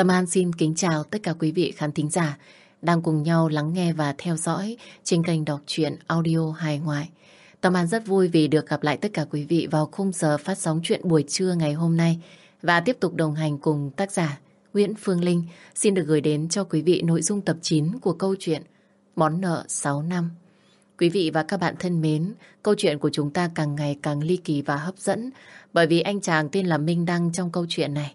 Tâm An xin kính chào tất cả quý vị khán thính giả đang cùng nhau lắng nghe và theo dõi trên kênh đọc truyện audio hài ngoại. Tâm An rất vui vì được gặp lại tất cả quý vị vào khung giờ phát sóng chuyện buổi trưa ngày hôm nay và tiếp tục đồng hành cùng tác giả Nguyễn Phương Linh xin được gửi đến cho quý vị nội dung tập 9 của câu chuyện Món nợ 6 năm. Quý vị và các bạn thân mến, câu chuyện của chúng ta càng ngày càng ly kỳ và hấp dẫn bởi vì anh chàng tên là Minh Đăng trong câu chuyện này.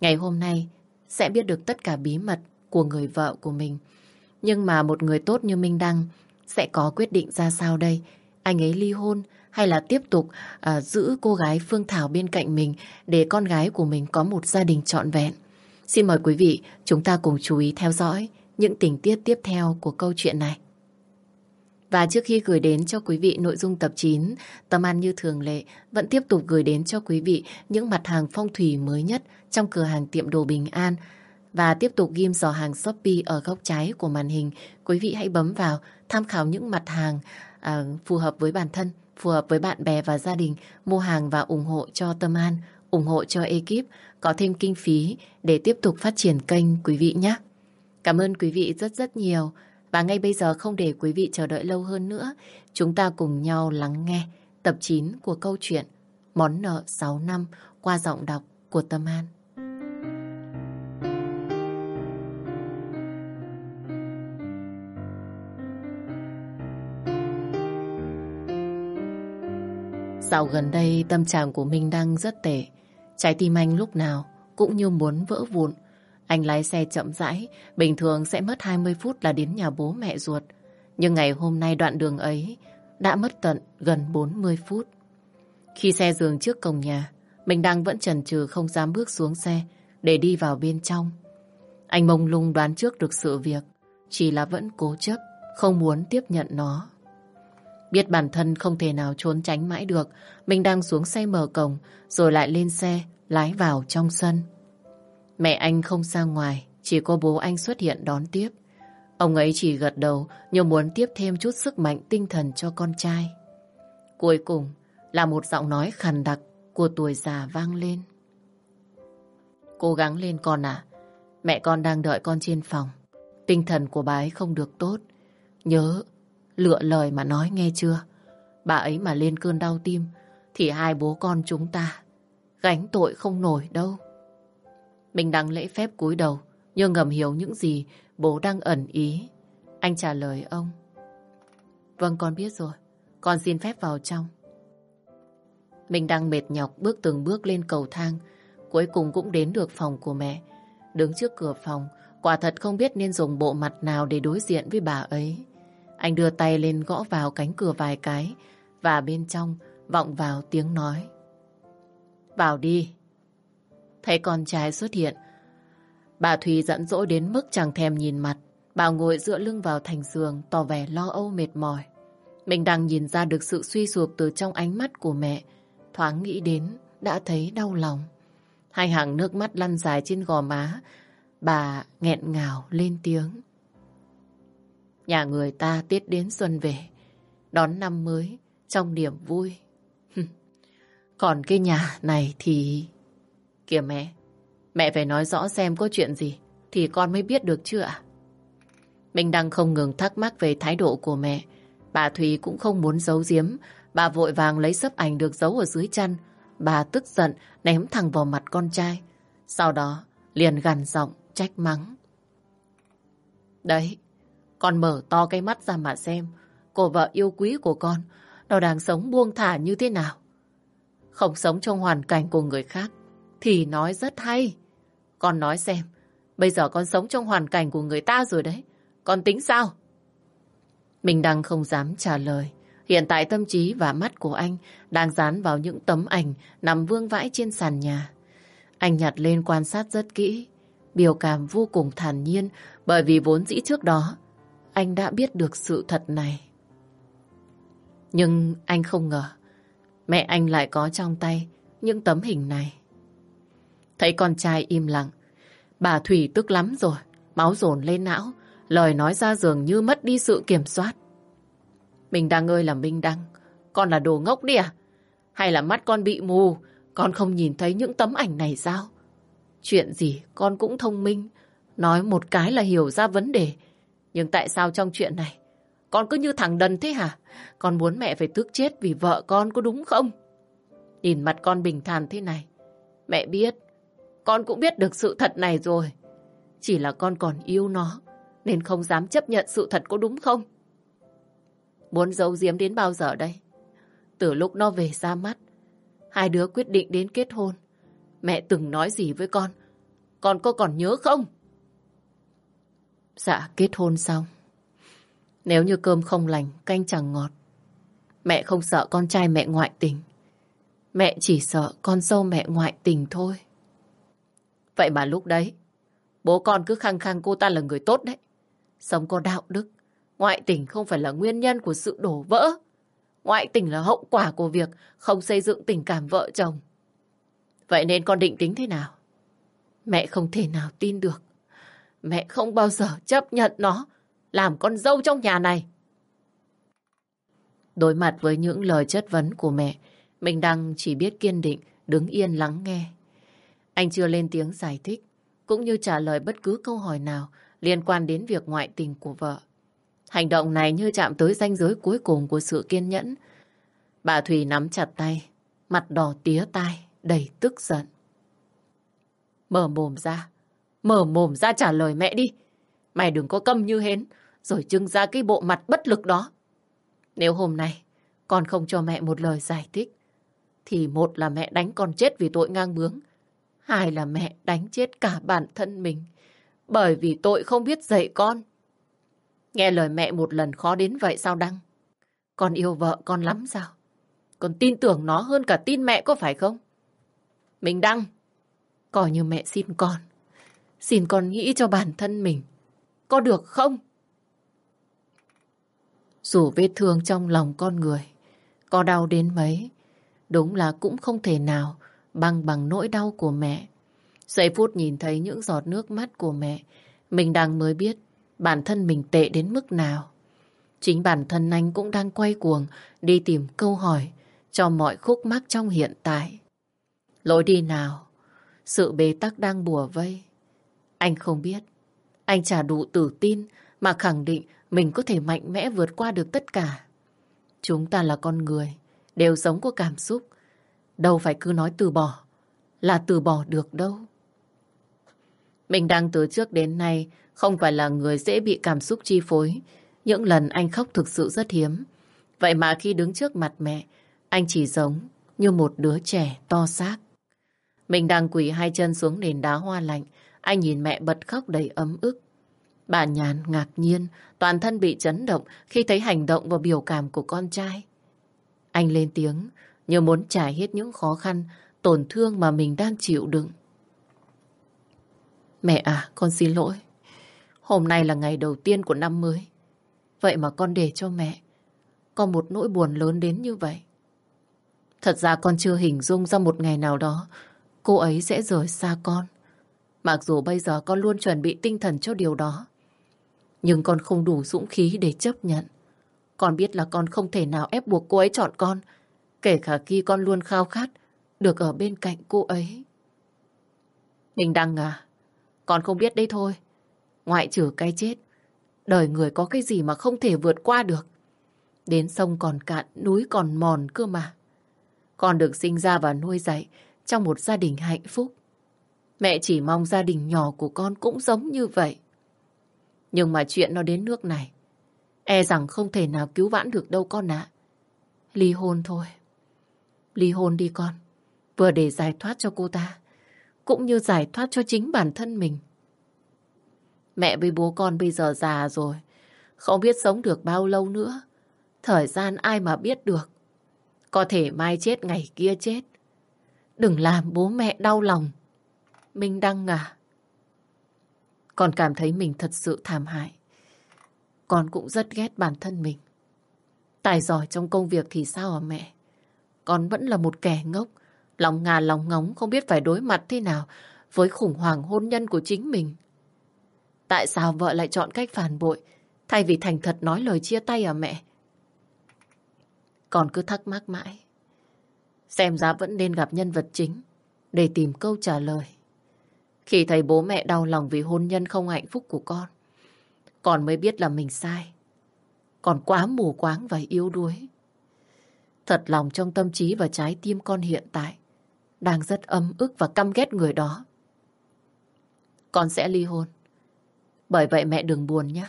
Ngày hôm nay sẽ biết được tất cả bí mật của người vợ của mình. Nhưng mà một người tốt như Minh Đăng sẽ có quyết định ra sao đây? Anh ấy ly hôn hay là tiếp tục à, giữ cô gái Phương Thảo bên cạnh mình để con gái của mình có một gia đình trọn vẹn? Xin mời quý vị chúng ta cùng chú ý theo dõi những tình tiết tiếp theo của câu chuyện này. Và trước khi gửi đến cho quý vị nội dung tập 9, Tâm An như thường lệ vẫn tiếp tục gửi đến cho quý vị những mặt hàng phong thủy mới nhất trong cửa hàng tiệm đồ Bình An. Và tiếp tục ghim dò hàng Shopee ở góc trái của màn hình. Quý vị hãy bấm vào tham khảo những mặt hàng à, phù hợp với bản thân, phù hợp với bạn bè và gia đình, mua hàng và ủng hộ cho Tâm An, ủng hộ cho ekip, có thêm kinh phí để tiếp tục phát triển kênh quý vị nhé. Cảm ơn quý vị rất rất nhiều. Và ngay bây giờ không để quý vị chờ đợi lâu hơn nữa, chúng ta cùng nhau lắng nghe tập 9 của câu chuyện Món nợ 6 năm qua giọng đọc của Tâm An. Dạo gần đây tâm trạng của mình đang rất tệ. Trái tim anh lúc nào cũng như muốn vỡ vụn. Anh lái xe chậm rãi, bình thường sẽ mất 20 phút là đến nhà bố mẹ ruột. Nhưng ngày hôm nay đoạn đường ấy đã mất tận gần 40 phút. Khi xe dừng trước cổng nhà, mình đang vẫn chần chừ không dám bước xuống xe để đi vào bên trong. Anh mông lung đoán trước được sự việc, chỉ là vẫn cố chấp, không muốn tiếp nhận nó. Biết bản thân không thể nào trốn tránh mãi được, mình đang xuống xe mở cổng, rồi lại lên xe, lái vào trong sân. Mẹ anh không ra ngoài, chỉ có bố anh xuất hiện đón tiếp. Ông ấy chỉ gật đầu như muốn tiếp thêm chút sức mạnh tinh thần cho con trai. Cuối cùng là một giọng nói khàn đặc của tuổi già vang lên. Cố gắng lên con à, mẹ con đang đợi con trên phòng. Tinh thần của bà ấy không được tốt. Nhớ, lựa lời mà nói nghe chưa? Bà ấy mà lên cơn đau tim thì hai bố con chúng ta gánh tội không nổi đâu. Mình đang lễ phép cúi đầu, nhưng ngầm hiểu những gì bố đang ẩn ý. Anh trả lời ông. Vâng, con biết rồi. Con xin phép vào trong. Mình đang mệt nhọc bước từng bước lên cầu thang. Cuối cùng cũng đến được phòng của mẹ. Đứng trước cửa phòng, quả thật không biết nên dùng bộ mặt nào để đối diện với bà ấy. Anh đưa tay lên gõ vào cánh cửa vài cái và bên trong vọng vào tiếng nói. Vào đi. Thấy con trai xuất hiện, bà Thùy giận dỗi đến mức chẳng thèm nhìn mặt. Bà ngồi dựa lưng vào thành giường, tỏ vẻ lo âu mệt mỏi. Mình đang nhìn ra được sự suy sụp từ trong ánh mắt của mẹ. Thoáng nghĩ đến, đã thấy đau lòng. Hai hàng nước mắt lăn dài trên gò má. Bà nghẹn ngào lên tiếng. Nhà người ta tiết đến xuân về, đón năm mới trong niềm vui. Còn cái nhà này thì... Kìa mẹ, mẹ phải nói rõ xem có chuyện gì thì con mới biết được chưa ạ? Mình đang không ngừng thắc mắc về thái độ của mẹ. Bà Thùy cũng không muốn giấu giếm. Bà vội vàng lấy sấp ảnh được giấu ở dưới chăn. Bà tức giận ném thẳng vào mặt con trai. Sau đó liền gằn giọng trách mắng. Đấy, con mở to cái mắt ra mà xem. Cô vợ yêu quý của con, nó đang sống buông thả như thế nào. Không sống trong hoàn cảnh của người khác thì nói rất hay. Con nói xem, bây giờ con sống trong hoàn cảnh của người ta rồi đấy. Con tính sao? Mình đang không dám trả lời. Hiện tại tâm trí và mắt của anh đang dán vào những tấm ảnh nằm vương vãi trên sàn nhà. Anh nhặt lên quan sát rất kỹ, biểu cảm vô cùng thản nhiên bởi vì vốn dĩ trước đó anh đã biết được sự thật này. Nhưng anh không ngờ mẹ anh lại có trong tay những tấm hình này. Thấy con trai im lặng, bà Thủy tức lắm rồi, máu dồn lên não, lời nói ra dường như mất đi sự kiểm soát. Mình đang ơi là Minh Đăng, con là đồ ngốc đi à? Hay là mắt con bị mù, con không nhìn thấy những tấm ảnh này sao? Chuyện gì con cũng thông minh. Nói một cái là hiểu ra vấn đề. Nhưng tại sao trong chuyện này con cứ như thằng đần thế hả? Con muốn mẹ phải tức chết vì vợ con có đúng không? Nhìn mặt con bình thản thế này. Mẹ biết. Con cũng biết được sự thật này rồi. Chỉ là con còn yêu nó. Nên không dám chấp nhận sự thật có đúng không? Muốn giấu giếm đến bao giờ đây? Từ lúc nó về ra mắt, hai đứa quyết định đến kết hôn. Mẹ từng nói gì với con? Con có còn nhớ không? Dạ, kết hôn xong. Nếu như cơm không lành, canh chẳng ngọt. Mẹ không sợ con trai mẹ ngoại tình. Mẹ chỉ sợ con dâu mẹ ngoại tình thôi. Vậy mà lúc đấy, bố con cứ khăng khăng cô ta là người tốt đấy. Sống có đạo đức, ngoại tình không phải là nguyên nhân của sự đổ vỡ. Ngoại tình là hậu quả của việc không xây dựng tình cảm vợ chồng. Vậy nên con định tính thế nào? Mẹ không thể nào tin được. Mẹ không bao giờ chấp nhận nó làm con dâu trong nhà này. Đối mặt với những lời chất vấn của mẹ, mình đang chỉ biết kiên định, đứng yên lắng nghe. Anh chưa lên tiếng giải thích, cũng như trả lời bất cứ câu hỏi nào liên quan đến việc ngoại tình của vợ. Hành động này như chạm tới ranh giới cuối cùng của sự kiên nhẫn. Bà Thùy nắm chặt tay, mặt đỏ tía tai, đầy tức giận. Mở mồm ra, mở mồm ra trả lời mẹ đi. Mày đừng có câm như hến, rồi trưng ra cái bộ mặt bất lực đó. Nếu hôm nay con không cho mẹ một lời giải thích, thì một là mẹ đánh con chết vì tội ngang bướng, hai là mẹ đánh chết cả bản thân mình, bởi vì tội không biết dạy con. Nghe lời mẹ một lần khó đến vậy sao Đăng? Con yêu vợ con lắm sao? Con tin tưởng nó hơn cả tin mẹ có phải không? Mình Đăng, coi như mẹ xin con. Xin con nghĩ cho bản thân mình. Có được không? Dù vết thương trong lòng con người có đau đến mấy, đúng là cũng không thể nào bằng bằng nỗi đau của mẹ. Giây phút nhìn thấy những giọt nước mắt của mẹ, mình đang mới biết bản thân mình tệ đến mức nào. Chính bản thân anh cũng đang quay cuồng đi tìm câu hỏi cho mọi khúc mắc trong hiện tại. Lối đi nào? Sự bế tắc đang bùa vây. Anh không biết. Anh chả đủ tự tin mà khẳng định mình có thể mạnh mẽ vượt qua được tất cả. Chúng ta là con người, đều sống có cảm xúc. Đâu phải cứ nói từ bỏ, là từ bỏ được đâu. Mình đang từ trước đến nay không phải là người dễ bị cảm xúc chi phối. Những lần anh khóc thực sự rất hiếm. Vậy mà khi đứng trước mặt mẹ, anh chỉ giống như một đứa trẻ to xác. Mình đang quỳ hai chân xuống nền đá hoa lạnh. Anh nhìn mẹ bật khóc đầy ấm ức. Bà Nhàn ngạc nhiên, toàn thân bị chấn động khi thấy hành động và biểu cảm của con trai. Anh lên tiếng, như muốn trải hết những khó khăn, tổn thương mà mình đang chịu đựng. Mẹ à, con xin lỗi. Hôm nay là ngày đầu tiên của năm mới. Vậy mà con để cho mẹ có một nỗi buồn lớn đến như vậy. Thật ra con chưa hình dung ra một ngày nào đó cô ấy sẽ rời xa con. Mặc dù bây giờ con luôn chuẩn bị tinh thần cho điều đó. Nhưng con không đủ dũng khí để chấp nhận. Con biết là con không thể nào ép buộc cô ấy chọn con, kể cả khi con luôn khao khát được ở bên cạnh cô ấy. Mình Đăng à, con không biết đấy thôi. Ngoại trừ cái chết, đời người có cái gì mà không thể vượt qua được. Đến sông còn cạn, núi còn mòn cơ mà. Con được sinh ra và nuôi dạy trong một gia đình hạnh phúc. Mẹ chỉ mong gia đình nhỏ của con cũng giống như vậy. Nhưng mà chuyện nó đến nước này, e rằng không thể nào cứu vãn được đâu con ạ. Ly hôn thôi. Ly hôn đi con. Vừa để giải thoát cho cô ta, cũng như giải thoát cho chính bản thân mình. Mẹ với bố con bây giờ già rồi, không biết sống được bao lâu nữa. Thời gian ai mà biết được. Có thể mai chết ngày kia chết. Đừng làm bố mẹ đau lòng. Minh Đăng à? Con cảm thấy mình thật sự thảm hại. Con cũng rất ghét bản thân mình. Tài giỏi trong công việc thì sao hả mẹ? Con vẫn là một kẻ ngốc, lòng ngà lòng ngóng không biết phải đối mặt thế nào với khủng hoảng hôn nhân của chính mình. Tại sao vợ lại chọn cách phản bội thay vì thành thật nói lời chia tay à mẹ? Còn cứ thắc mắc mãi. Xem ra vẫn nên gặp nhân vật chính để tìm câu trả lời. Khi thấy bố mẹ đau lòng vì hôn nhân không hạnh phúc của con, con mới biết là mình sai. Còn quá mù quáng và yếu đuối. Thật lòng trong tâm trí và trái tim con hiện tại đang rất âm ức và căm ghét người đó. Con sẽ ly hôn. Bởi vậy mẹ đừng buồn nhé.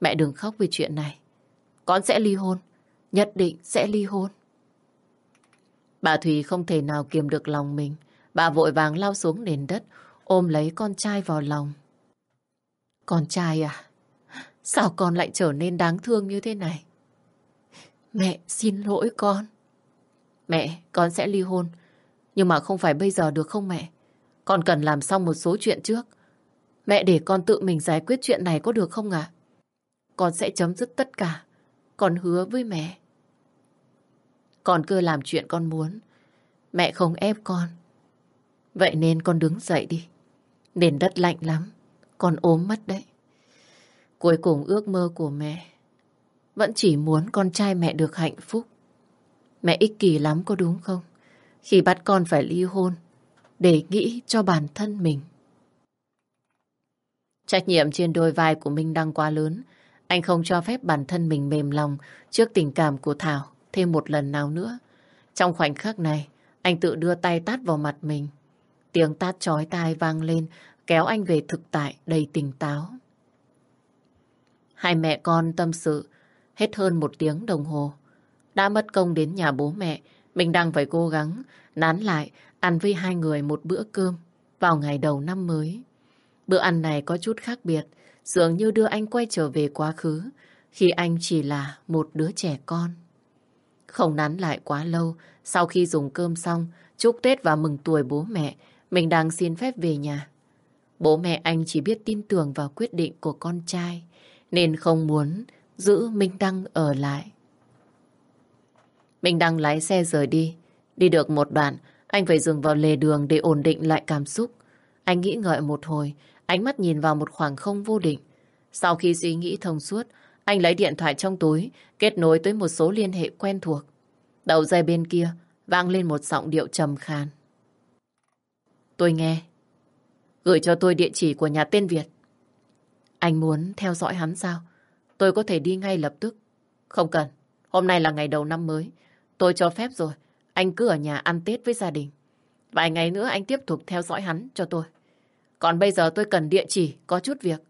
Mẹ đừng khóc vì chuyện này. Con sẽ ly hôn. Nhất định sẽ ly hôn. Bà Thùy không thể nào kiềm được lòng mình. Bà vội vàng lao xuống nền đất, ôm lấy con trai vào lòng. Con trai à? Sao con lại trở nên đáng thương như thế này? Mẹ xin lỗi con. Mẹ, con sẽ ly hôn. Nhưng mà không phải bây giờ được không mẹ? Con cần làm xong một số chuyện trước. Mẹ để con tự mình giải quyết chuyện này có được không ạ? Con sẽ chấm dứt tất cả. Con hứa với mẹ. Con cứ làm chuyện con muốn. Mẹ không ép con. Vậy nên con đứng dậy đi. Nền đất lạnh lắm. Con ốm mất đấy. Cuối cùng ước mơ của mẹ vẫn chỉ muốn con trai mẹ được hạnh phúc. Mẹ ích kỷ lắm có đúng không? Khi bắt con phải ly hôn để nghĩ cho bản thân mình. Trách nhiệm trên đôi vai của Minh đang quá lớn. Anh không cho phép bản thân mình mềm lòng trước tình cảm của Thảo thêm một lần nào nữa. Trong khoảnh khắc này, anh tự đưa tay tát vào mặt mình. Tiếng tát chói tai vang lên, kéo anh về thực tại đầy tỉnh táo. Hai mẹ con tâm sự hết hơn một tiếng đồng hồ. Đã mất công đến nhà bố mẹ, mình đang phải cố gắng nán lại ăn với hai người một bữa cơm vào ngày đầu năm mới. Bữa ăn này có chút khác biệt, dường như đưa anh quay trở về quá khứ khi anh chỉ là một đứa trẻ con. Không nán lại quá lâu, sau khi dùng cơm xong, chúc Tết và mừng tuổi bố mẹ, mình đang xin phép về nhà. Bố mẹ anh chỉ biết tin tưởng vào quyết định của con trai, nên không muốn giữ Minh Đăng ở lại. Minh Đăng lái xe rời đi. Đi được một đoạn, anh phải dừng vào lề đường để ổn định lại cảm xúc. Anh nghĩ ngợi một hồi, ánh mắt nhìn vào một khoảng không vô định. Sau khi suy nghĩ thông suốt, anh lấy điện thoại trong túi, kết nối tới một số liên hệ quen thuộc. Đầu dây bên kia vang lên một giọng điệu trầm khàn. Tôi nghe. Gửi cho tôi địa chỉ của nhà tên Việt. Anh muốn theo dõi hắn sao? Tôi có thể đi ngay lập tức. Không cần. Hôm nay là ngày đầu năm mới. Tôi cho phép rồi. Anh cứ ở nhà ăn Tết với gia đình. Vài ngày nữa anh tiếp tục theo dõi hắn cho tôi. Còn bây giờ tôi cần địa chỉ, có chút việc.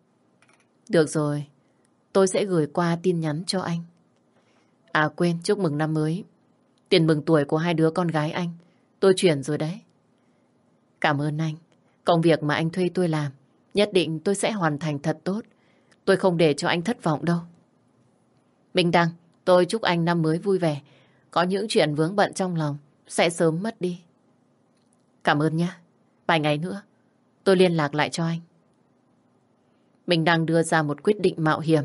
Được rồi. Tôi sẽ gửi qua tin nhắn cho anh. À quên, chúc mừng năm mới. Tiền mừng tuổi của hai đứa con gái anh. Tôi chuyển rồi đấy. Cảm ơn anh. Công việc mà anh thuê tôi làm, nhất định tôi sẽ hoàn thành thật tốt. Tôi không để cho anh thất vọng đâu. Minh Đăng, tôi chúc anh năm mới vui vẻ. Có những chuyện vướng bận trong lòng sẽ sớm mất đi. Cảm ơn nhé. Vài ngày nữa, tôi liên lạc lại cho anh. Mình đang đưa ra một quyết định mạo hiểm.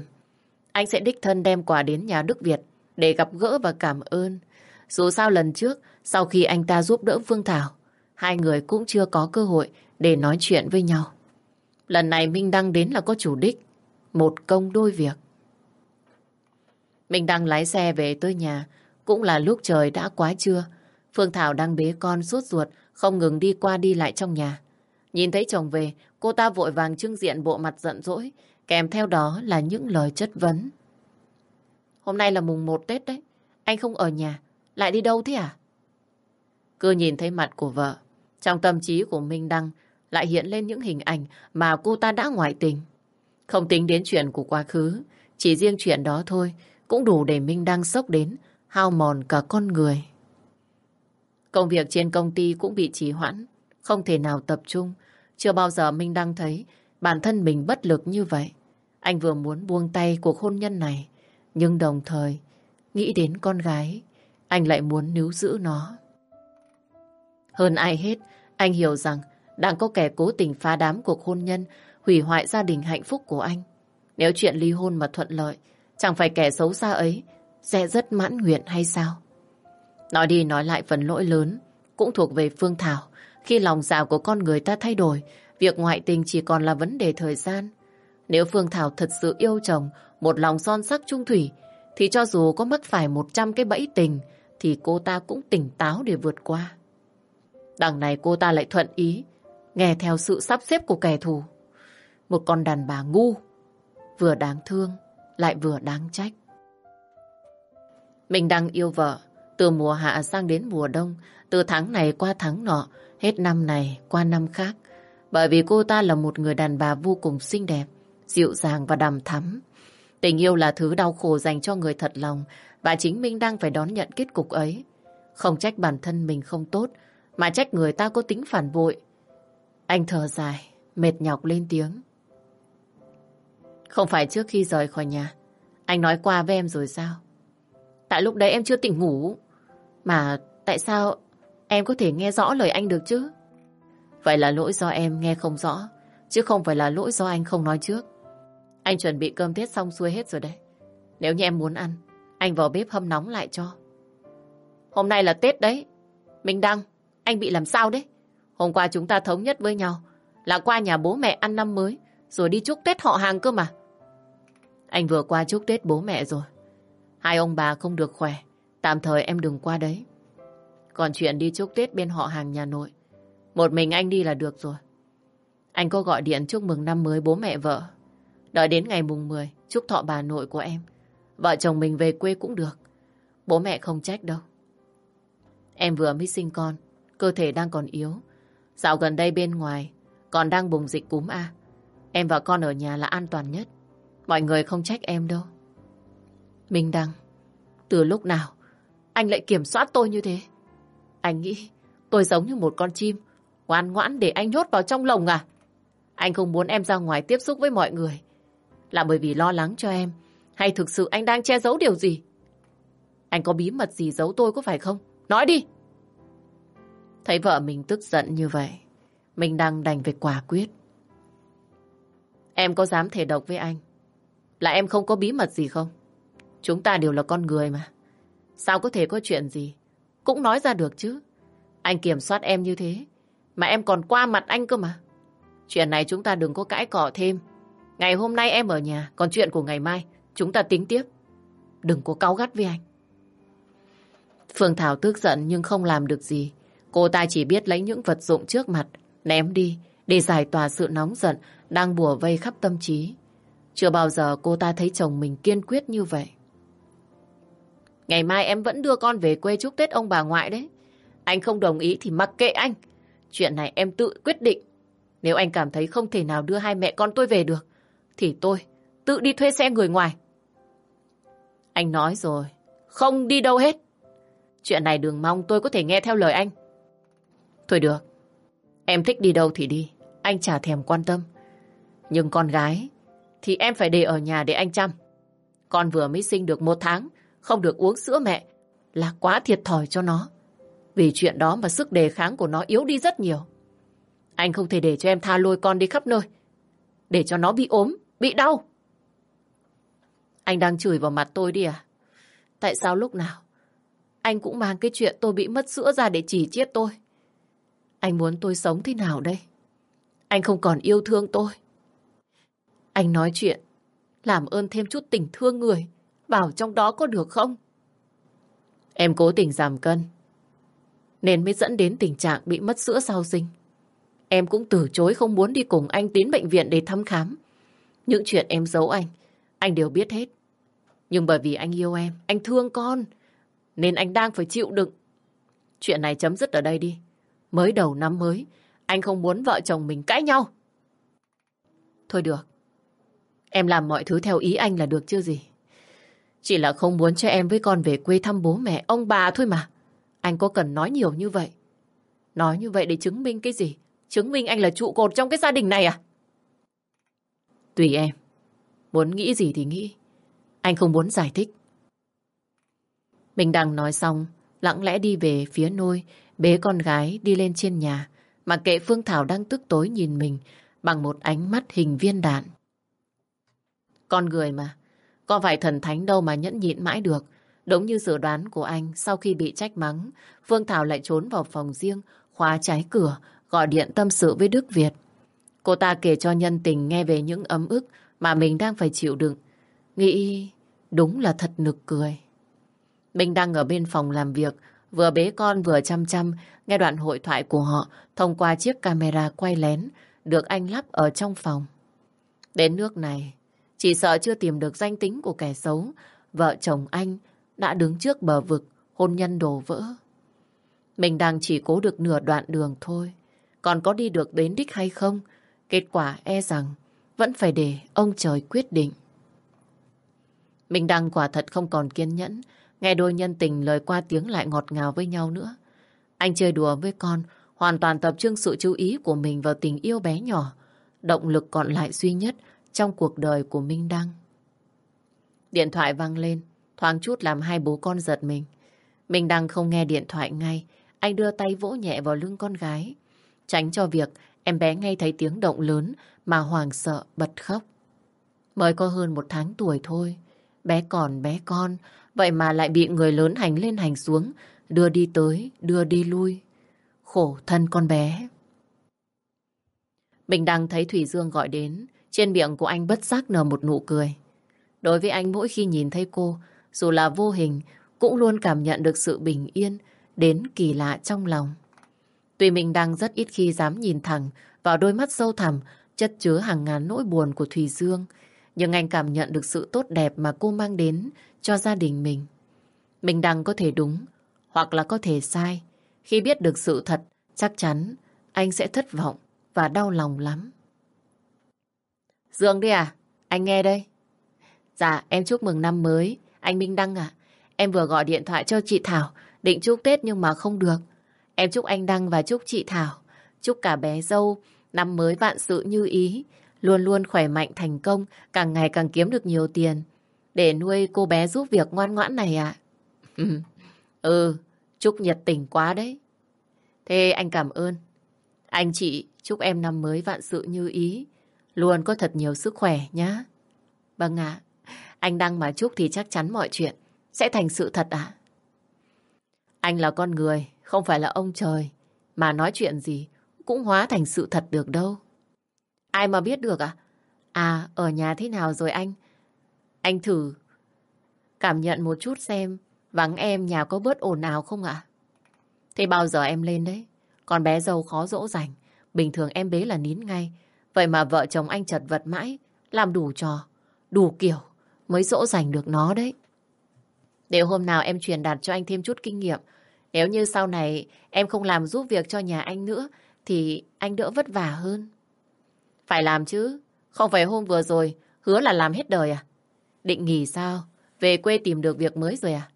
Anh sẽ đích thân đem quà đến nhà Đức Việt để gặp gỡ và cảm ơn. Dù sao lần trước, sau khi anh ta giúp đỡ Phương Thảo, hai người cũng chưa có cơ hội để nói chuyện với nhau. Lần này Minh Đăng đến là có chủ đích, một công đôi việc. Minh Đăng lái xe về tới nhà, cũng là lúc trời đã quá trưa. Phương Thảo đang bế con suốt ruột, không ngừng đi qua đi lại trong nhà. Nhìn thấy chồng về, cô ta vội vàng trưng diện bộ mặt giận dỗi, kèm theo đó là những lời chất vấn. Hôm nay là mùng 1 Tết đấy, anh không ở nhà, lại đi đâu thế à? Cứ nhìn thấy mặt của vợ, trong tâm trí của Minh Đăng lại hiện lên những hình ảnh mà cô ta đã ngoại tình. Không tính đến chuyện của quá khứ, chỉ riêng chuyện đó thôi cũng đủ để Minh đang sốc đến, hao mòn cả con người. Công việc trên công ty cũng bị trì hoãn, không thể nào tập trung. Chưa bao giờ Minh đang thấy bản thân mình bất lực như vậy. Anh vừa muốn buông tay cuộc hôn nhân này, nhưng đồng thời nghĩ đến con gái, anh lại muốn níu giữ nó. Hơn ai hết, anh hiểu rằng đang có kẻ cố tình phá đám cuộc hôn nhân, hủy hoại gia đình hạnh phúc của anh. Nếu chuyện ly hôn mà thuận lợi, chẳng phải kẻ xấu xa ấy sẽ rất mãn nguyện hay sao? Nói đi nói lại phần lỗi lớn cũng thuộc về Phương Thảo. Khi lòng dạ của con người ta thay đổi, việc ngoại tình chỉ còn là vấn đề thời gian. Nếu Phương Thảo thật sự yêu chồng, một lòng son sắc trung thủy, thì cho dù có mắc phải 100 cái bẫy tình, thì cô ta cũng tỉnh táo để vượt qua. Đằng này cô ta lại thuận ý, nghe theo sự sắp xếp của kẻ thù. Một con đàn bà ngu, vừa đáng thương, lại vừa đáng trách. Mình đang yêu vợ, từ mùa hạ sang đến mùa đông, từ tháng này qua tháng nọ, hết năm này qua năm khác. Bởi vì cô ta là một người đàn bà vô cùng xinh đẹp, dịu dàng và đằm thắm. Tình yêu là thứ đau khổ dành cho người thật lòng và chính mình đang phải đón nhận kết cục ấy. Không trách bản thân mình không tốt, mà trách người ta có tính phản bội. Anh thở dài, mệt nhọc lên tiếng. Không phải trước khi rời khỏi nhà, anh nói qua với em rồi sao? Tại lúc đấy em chưa tỉnh ngủ. Mà tại sao em có thể nghe rõ lời anh được chứ? Vậy là lỗi do em nghe không rõ, chứ không phải là lỗi do anh không nói trước. Anh chuẩn bị cơm Tết xong xuôi hết rồi đấy. Nếu như em muốn ăn, anh vào bếp hâm nóng lại cho. Hôm nay là Tết đấy. Minh Đăng, anh bị làm sao đấy? Hôm qua chúng ta thống nhất với nhau là qua nhà bố mẹ ăn năm mới rồi đi chúc Tết họ hàng cơ mà. Anh vừa qua chúc Tết bố mẹ rồi. Hai ông bà không được khỏe. Tạm thời em đừng qua đấy. Còn chuyện đi chúc Tết bên họ hàng nhà nội. Một mình anh đi là được rồi. Anh có gọi điện chúc mừng năm mới bố mẹ vợ. Đợi đến ngày mùng 10 chúc thọ bà nội của em. Vợ chồng mình về quê cũng được. Bố mẹ không trách đâu. Em vừa mới sinh con. Cơ thể đang còn yếu. Dạo gần đây bên ngoài, còn đang bùng dịch cúm A. Em và con ở nhà là an toàn nhất. Mọi người không trách em đâu. Minh Đăng, từ lúc nào anh lại kiểm soát tôi như thế? Anh nghĩ tôi giống như một con chim ngoan ngoãn để anh nhốt vào trong lồng à? Anh không muốn em ra ngoài tiếp xúc với mọi người. Là bởi vì lo lắng cho em hay thực sự anh đang che giấu điều gì? Anh có bí mật gì giấu tôi có phải không? Nói đi! Thấy vợ mình tức giận như vậy, Minh Đăng đành phải quả quyết. Em có dám thể độc với anh? Là em không có bí mật gì không? Chúng ta đều là con người mà. Sao có thể có chuyện gì? Cũng nói ra được chứ. Anh kiểm soát em như thế. Mà em còn qua mặt anh cơ mà. Chuyện này chúng ta đừng có cãi cọ thêm. Ngày hôm nay em ở nhà, còn chuyện của ngày mai chúng ta tính tiếp. Đừng có cáu gắt với anh. Phương Thảo tức giận nhưng không làm được gì. Cô ta chỉ biết lấy những vật dụng trước mặt, ném đi để giải tỏa sự nóng giận đang bùa vây khắp tâm trí. Chưa bao giờ cô ta thấy chồng mình kiên quyết như vậy. Ngày mai em vẫn đưa con về quê chúc Tết ông bà ngoại đấy. Anh không đồng ý thì mặc kệ anh. Chuyện này em tự quyết định. Nếu anh cảm thấy không thể nào đưa hai mẹ con tôi về được, thì tôi tự đi thuê xe người ngoài. Anh nói rồi, không đi đâu hết. Chuyện này đừng mong tôi có thể nghe theo lời anh. Thôi được, em thích đi đâu thì đi, anh chả thèm quan tâm. Nhưng con gái thì em phải để ở nhà để anh chăm. Con vừa mới sinh được một tháng, không được uống sữa mẹ là quá thiệt thòi cho nó. Vì chuyện đó mà sức đề kháng của nó yếu đi rất nhiều. Anh không thể để cho em tha lôi con đi khắp nơi. Để cho nó bị ốm, bị đau. Anh đang chửi vào mặt tôi đi à? Tại sao lúc nào anh cũng mang cái chuyện tôi bị mất sữa ra để chỉ chiết tôi? Anh muốn tôi sống thế nào đây? Anh không còn yêu thương tôi. Anh nói chuyện, làm ơn thêm chút tình thương người vào trong đó có được không? Em cố tình giảm cân, nên mới dẫn đến tình trạng bị mất sữa sau sinh. Em cũng từ chối không muốn đi cùng anh đến bệnh viện để thăm khám. Những chuyện em giấu anh, anh đều biết hết. Nhưng bởi vì anh yêu em, anh thương con, nên anh đang phải chịu đựng. Chuyện này chấm dứt ở đây đi. Mới đầu năm mới, anh không muốn vợ chồng mình cãi nhau. Thôi được, em làm mọi thứ theo ý anh là được chưa gì. Chỉ là không muốn cho em với con về quê thăm bố mẹ, ông bà thôi mà. Anh có cần nói nhiều như vậy? Nói như vậy để chứng minh cái gì? Chứng minh anh là trụ cột trong cái gia đình này à? Tùy em. Muốn nghĩ gì thì nghĩ. Anh không muốn giải thích. Mình đang nói xong, lặng lẽ đi về phía nôi, bế con gái đi lên trên nhà, mà kệ Phương Thảo đang tức tối nhìn mình bằng một ánh mắt hình viên đạn. Con người mà, có phải thần thánh đâu mà nhẫn nhịn mãi được. Đúng như dự đoán của anh, sau khi bị trách mắng, Phương Thảo lại trốn vào phòng riêng, khóa trái cửa, gọi điện tâm sự với Đức Việt. Cô ta kể cho nhân tình nghe về những ấm ức mà mình đang phải chịu đựng. Nghĩ đúng là thật nực cười. Mình đang ở bên phòng làm việc, vừa bế con vừa chăm chăm nghe đoạn hội thoại của họ thông qua chiếc camera quay lén được anh lắp ở trong phòng. Đến nước này, chỉ sợ chưa tìm được danh tính của kẻ xấu, vợ chồng anh đã đứng trước bờ vực, hôn nhân đổ vỡ. Mình đang chỉ cố được nửa đoạn đường thôi, còn có đi được đến đích hay không, kết quả e rằng vẫn phải để ông trời quyết định. Mình đang quả thật không còn kiên nhẫn, nghe đôi nhân tình lời qua tiếng lại ngọt ngào với nhau nữa. Anh chơi đùa với con, hoàn toàn tập trung sự chú ý của mình vào tình yêu bé nhỏ, động lực còn lại duy nhất trong cuộc đời của Minh Đăng. Điện thoại vang lên, thoáng chút làm hai bố con giật mình. Minh Đăng không nghe điện thoại ngay, anh đưa tay vỗ nhẹ vào lưng con gái, tránh cho việc em bé nghe thấy tiếng động lớn mà hoàng sợ bật khóc. Mới có hơn một tháng tuổi thôi, bé còn bé con, vậy mà lại bị người lớn hành lên hành xuống, đưa đi tới, đưa đi lui. Khổ thân con bé. Bình Đăng thấy Thủy Dương gọi đến, trên miệng của anh bất giác nở một nụ cười. Đối với anh mỗi khi nhìn thấy cô, dù là vô hình, cũng luôn cảm nhận được sự bình yên đến kỳ lạ trong lòng. Tuy mình đang rất ít khi dám nhìn thẳng vào đôi mắt sâu thẳm, chất chứa hàng ngàn nỗi buồn của Thùy Dương, nhưng anh cảm nhận được sự tốt đẹp mà cô mang đến cho gia đình mình. Mình đang có thể đúng, hoặc là có thể sai. Khi biết được sự thật, chắc chắn anh sẽ thất vọng và đau lòng lắm. Dương đi à? Anh nghe đây. Dạ, em chúc mừng năm mới. Anh Minh Đăng à? Em vừa gọi điện thoại cho chị Thảo, định chúc Tết nhưng mà không được. Em chúc anh Đăng và chúc chị Thảo, chúc cả bé dâu, năm mới vạn sự như ý, luôn luôn khỏe mạnh thành công, càng ngày càng kiếm được nhiều tiền, để nuôi cô bé giúp việc ngoan ngoãn này ạ. ừ, chúc nhiệt tình quá đấy. Thế anh cảm ơn. Anh chị, chúc em năm mới vạn sự như ý, luôn có thật nhiều sức khỏe nhá. Vâng ạ, anh Đăng mà chúc thì chắc chắn mọi chuyện sẽ thành sự thật ạ. Anh là con người, không phải là ông trời, mà nói chuyện gì cũng hóa thành sự thật được đâu. Ai mà biết được à? À, ở nhà thế nào rồi anh? Anh thử cảm nhận một chút xem vắng em nhà có bớt ồn ào không ạ? Thế bao giờ em lên đấy? Con bé dâu khó dỗ dành. Bình thường em bế là nín ngay. Vậy mà vợ chồng anh chật vật mãi. Làm đủ trò, đủ kiểu mới dỗ dành được nó đấy. Để hôm nào em truyền đạt cho anh thêm chút kinh nghiệm. Nếu như sau này em không làm giúp việc cho nhà anh nữa thì anh đỡ vất vả hơn. Phải làm chứ. Không phải hôm vừa rồi hứa là làm hết đời à? Định nghỉ sao? Về quê tìm được việc mới rồi à?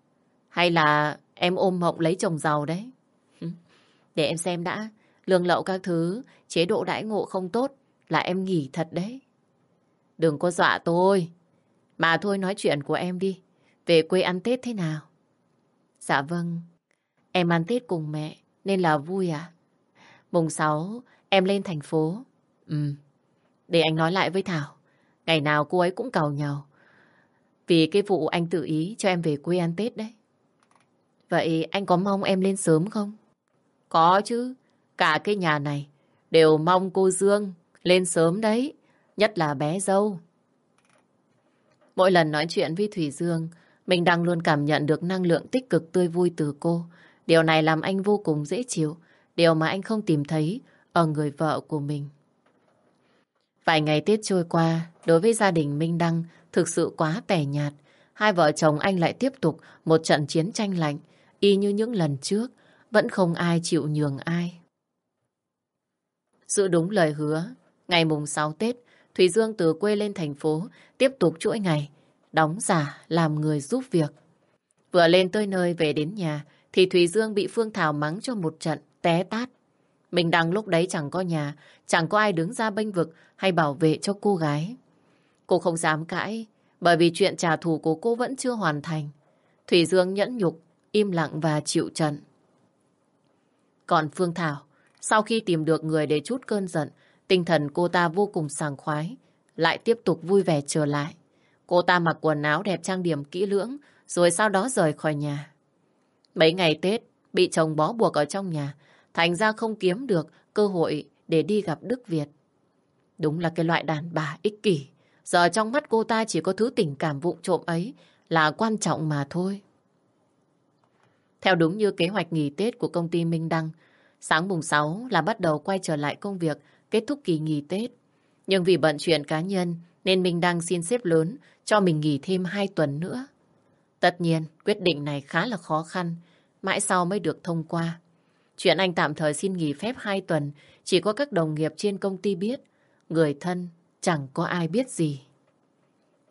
Hay là em ôm mộng lấy chồng giàu đấy? Để em xem đã. Lương lậu các thứ, chế độ đãi ngộ không tốt là em nghỉ thật đấy. Đừng có dọa tôi. Mà thôi nói chuyện của em đi. Về quê ăn Tết thế nào? Dạ vâng. Em ăn Tết cùng mẹ, nên là vui à? Mùng 6 em lên thành phố. Ừ. Để anh nói lại với Thảo. Ngày nào cô ấy cũng cầu nhau. Vì cái vụ anh tự ý cho em về quê ăn Tết đấy. Vậy anh có mong em lên sớm không? Có chứ. Cả cái nhà này đều mong cô Dương lên sớm đấy. Nhất là bé dâu. Mỗi lần nói chuyện với Thủy Dương, mình đang luôn cảm nhận được năng lượng tích cực tươi vui từ cô. Điều này làm anh vô cùng dễ chịu. Điều mà anh không tìm thấy ở người vợ của mình. Vài ngày Tết trôi qua, đối với gia đình Minh Đăng thực sự quá tẻ nhạt. Hai vợ chồng anh lại tiếp tục một trận chiến tranh lạnh, y như những lần trước, vẫn không ai chịu nhường ai. Giữ đúng lời hứa, ngày mùng 6 Tết, Thủy Dương từ quê lên thành phố, tiếp tục chuỗi ngày, đóng giả làm người giúp việc. Vừa lên tới nơi về đến nhà, thì Thủy Dương bị Phương Thảo mắng cho một trận té tát. Mình đang lúc đấy chẳng có nhà, chẳng có ai đứng ra bênh vực hay bảo vệ cho cô gái. Cô không dám cãi, bởi vì chuyện trả thù của cô vẫn chưa hoàn thành. Thủy Dương nhẫn nhục, im lặng và chịu trận. Còn Phương Thảo, sau khi tìm được người để chút cơn giận, tinh thần cô ta vô cùng sảng khoái, lại tiếp tục vui vẻ trở lại. Cô ta mặc quần áo đẹp trang điểm kỹ lưỡng, rồi sau đó rời khỏi nhà. Mấy ngày Tết, bị chồng bó buộc ở trong nhà, thành ra không kiếm được cơ hội để đi gặp Đức Việt. Đúng là cái loại đàn bà ích kỷ. Giờ trong mắt cô ta chỉ có thứ tình cảm vụng trộm ấy là quan trọng mà thôi. Theo đúng như kế hoạch nghỉ Tết của công ty Minh Đăng, sáng mùng 6 là bắt đầu quay trở lại công việc, kết thúc kỳ nghỉ Tết. Nhưng vì bận chuyện cá nhân nên mình đang xin xếp lớn cho mình nghỉ thêm 2 tuần nữa. Tất nhiên, quyết định này khá là khó khăn, mãi sau mới được thông qua. Chuyện anh tạm thời xin nghỉ phép 2 tuần chỉ có các đồng nghiệp trên công ty biết, người thân chẳng có ai biết gì.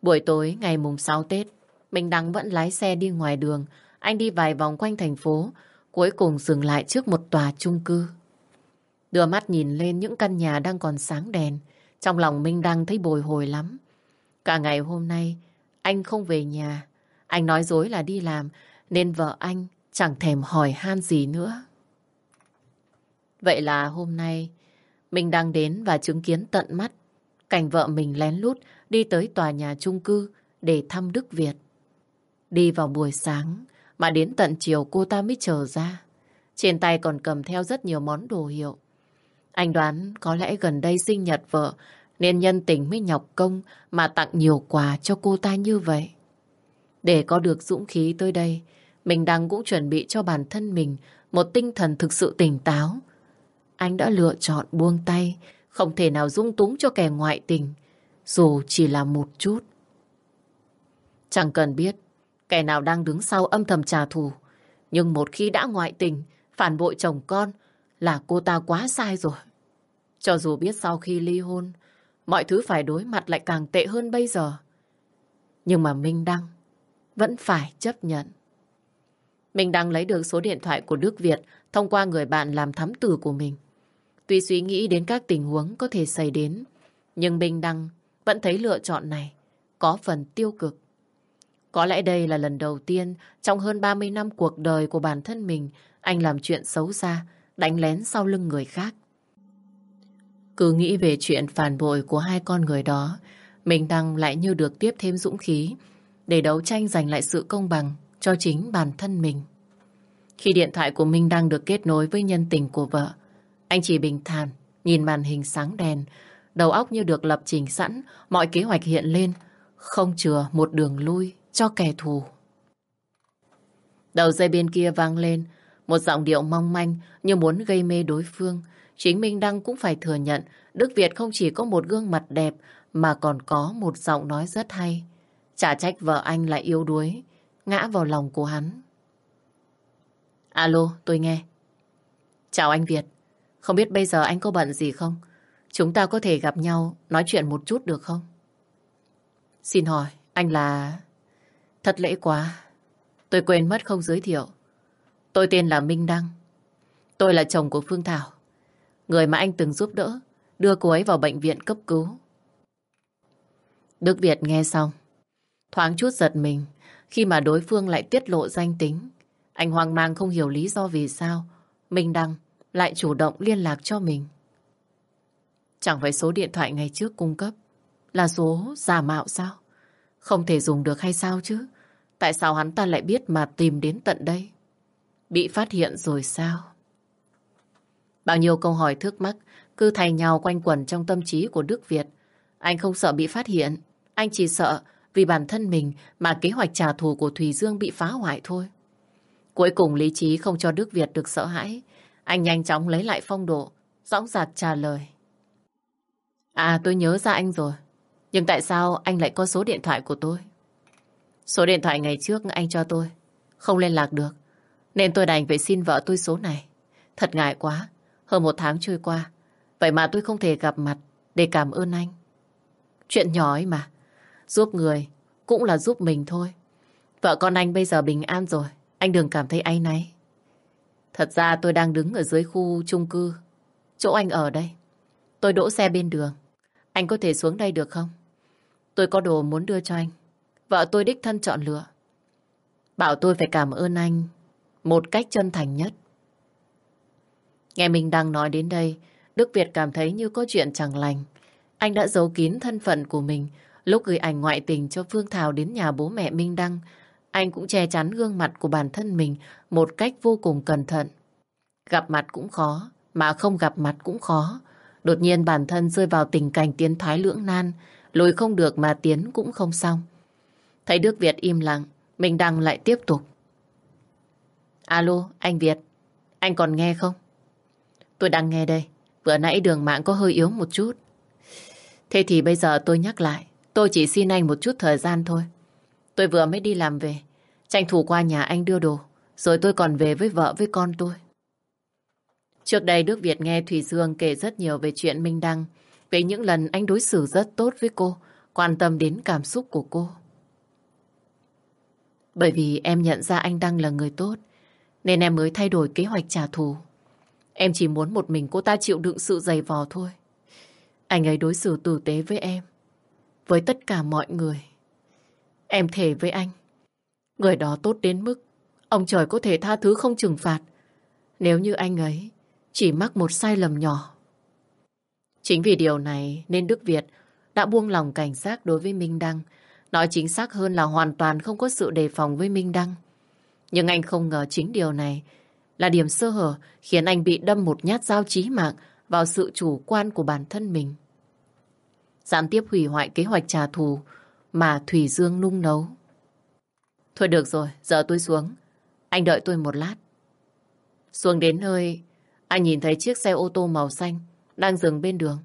Buổi tối ngày mùng 6 Tết, mình Đăng vẫn lái xe đi ngoài đường, anh đi vài vòng quanh thành phố, cuối cùng dừng lại trước một tòa chung cư. Đưa mắt nhìn lên những căn nhà đang còn sáng đèn, trong lòng Minh đang thấy bồi hồi lắm. Cả ngày hôm nay, anh không về nhà. Anh nói dối là đi làm, nên vợ anh chẳng thèm hỏi han gì nữa. Vậy là hôm nay, Minh đang đến và chứng kiến tận mắt cảnh vợ mình lén lút đi tới tòa nhà chung cư để thăm Đức Việt. Đi vào buổi sáng, mà đến tận chiều cô ta mới trở ra. Trên tay còn cầm theo rất nhiều món đồ hiệu. Anh đoán có lẽ gần đây sinh nhật vợ nên nhân tình mới nhọc công mà tặng nhiều quà cho cô ta như vậy. Để có được dũng khí tới đây, mình đang cũng chuẩn bị cho bản thân mình một tinh thần thực sự tỉnh táo. Anh đã lựa chọn buông tay, không thể nào dung túng cho kẻ ngoại tình, dù chỉ là một chút. Chẳng cần biết kẻ nào đang đứng sau âm thầm trả thù, nhưng một khi đã ngoại tình, phản bội chồng con là cô ta quá sai rồi. Cho dù biết sau khi ly hôn, mọi thứ phải đối mặt lại càng tệ hơn bây giờ. Nhưng mà Minh Đăng vẫn phải chấp nhận. Minh Đăng lấy được số điện thoại của Đức Việt thông qua người bạn làm thám tử của mình. Tuy suy nghĩ đến các tình huống có thể xảy đến, nhưng Minh Đăng vẫn thấy lựa chọn này có phần tiêu cực. Có lẽ đây là lần đầu tiên trong hơn 30 năm cuộc đời của bản thân mình anh làm chuyện xấu xa, đánh lén sau lưng người khác. Cứ nghĩ về chuyện phản bội của hai con người đó, mình đang lại như được tiếp thêm dũng khí để đấu tranh giành lại sự công bằng cho chính bản thân mình. Khi điện thoại của Minh đang được kết nối với nhân tình của vợ, anh chỉ bình thản, nhìn màn hình sáng đèn, đầu óc như được lập trình sẵn, mọi kế hoạch hiện lên, không chừa một đường lui cho kẻ thù. Đầu dây bên kia vang lên, một giọng điệu mong manh như muốn gây mê đối phương. Chính Minh Đăng cũng phải thừa nhận Đức Việt không chỉ có một gương mặt đẹp mà còn có một giọng nói rất hay. Chả trách vợ anh lại yếu đuối, ngã vào lòng của hắn. Alo, tôi nghe. Chào anh Việt, không biết bây giờ anh có bận gì không? Chúng ta có thể gặp nhau nói chuyện một chút được không? Xin hỏi, anh là... Thật lễ quá. Tôi quên mất không giới thiệu. Tôi tên là Minh Đăng. Tôi là chồng của Phương Thảo. Người mà anh từng giúp đỡ, đưa cô ấy vào bệnh viện cấp cứu. Đức Việt nghe xong. Thoáng chút giật mình khi mà đối phương lại tiết lộ danh tính. Anh hoang mang không hiểu lý do vì sao Minh Đăng lại chủ động liên lạc cho mình. Chẳng phải số điện thoại ngày trước cung cấp là số giả mạo sao? Không thể dùng được hay sao chứ? Tại sao hắn ta lại biết mà tìm đến tận đây? Bị phát hiện rồi sao? Bao nhiêu câu hỏi thắc mắc cứ thay nhau quanh quẩn trong tâm trí của Đức Việt. Anh không sợ bị phát hiện. Anh chỉ sợ vì bản thân mình mà kế hoạch trả thù của Thùy Dương bị phá hoại thôi. Cuối cùng lý trí không cho Đức Việt được sợ hãi. Anh nhanh chóng lấy lại phong độ, dõng dạc trả lời. À tôi nhớ ra anh rồi. Nhưng tại sao anh lại có số điện thoại của tôi? Số điện thoại ngày trước anh cho tôi. Không liên lạc được. Nên tôi đành phải xin vợ tôi số này. Thật ngại quá. Hơn một tháng trôi qua. Vậy mà tôi không thể gặp mặt để cảm ơn anh. Chuyện nhỏ ấy mà. Giúp người cũng là giúp mình thôi. Vợ con anh bây giờ bình an rồi. Anh đừng cảm thấy áy náy. Thật ra tôi đang đứng ở dưới khu chung cư. Chỗ anh ở đây. Tôi đỗ xe bên đường. Anh có thể xuống đây được không? Tôi có đồ muốn đưa cho anh. Vợ tôi đích thân chọn lựa. Bảo tôi phải cảm ơn anh một cách chân thành nhất. Nghe mình đang nói đến đây, Đức Việt cảm thấy như có chuyện chẳng lành. Anh đã giấu kín thân phận của mình lúc gửi ảnh ngoại tình cho Phương Thảo đến nhà bố mẹ Minh Đăng. Anh cũng che chắn gương mặt của bản thân mình một cách vô cùng cẩn thận. Gặp mặt cũng khó, mà không gặp mặt cũng khó. Đột nhiên bản thân rơi vào tình cảnh tiến thoái lưỡng nan, lùi không được mà tiến cũng không xong. Thấy Đức Việt im lặng, mình đang lại tiếp tục. Alo, anh Việt. Anh còn nghe không? Tôi đang nghe đây. Vừa nãy đường mạng có hơi yếu một chút. Thế thì bây giờ tôi nhắc lại. Tôi chỉ xin anh một chút thời gian thôi. Tôi vừa mới đi làm về. Tranh thủ qua nhà anh đưa đồ. Rồi tôi còn về với vợ với con tôi. Trước đây Đức Việt nghe Thủy Dương kể rất nhiều về chuyện Minh Đăng. Về những lần anh đối xử rất tốt với cô. Quan tâm đến cảm xúc của cô. Bởi vì em nhận ra anh Đăng là người tốt. Nên em mới thay đổi kế hoạch trả thù. Em chỉ muốn một mình cô ta chịu đựng sự dày vò thôi. Anh ấy đối xử tử tế với em. Với tất cả mọi người. Em thề với anh. Người đó tốt đến mức ông trời có thể tha thứ không trừng phạt. Nếu như anh ấy chỉ mắc một sai lầm nhỏ. Chính vì điều này nên Đức Việt đã buông lòng cảnh giác đối với Minh Đăng. Nói chính xác hơn là hoàn toàn không có sự đề phòng với Minh Đăng. Nhưng anh không ngờ chính điều này là điểm sơ hở khiến anh bị đâm một nhát dao chí mạng vào sự chủ quan của bản thân mình. Gián tiếp hủy hoại kế hoạch trả thù mà Thủy Dương nung nấu. Thôi được rồi, giờ tôi xuống. Anh đợi tôi một lát. Xuống đến nơi, anh nhìn thấy chiếc xe ô tô màu xanh đang dừng bên đường.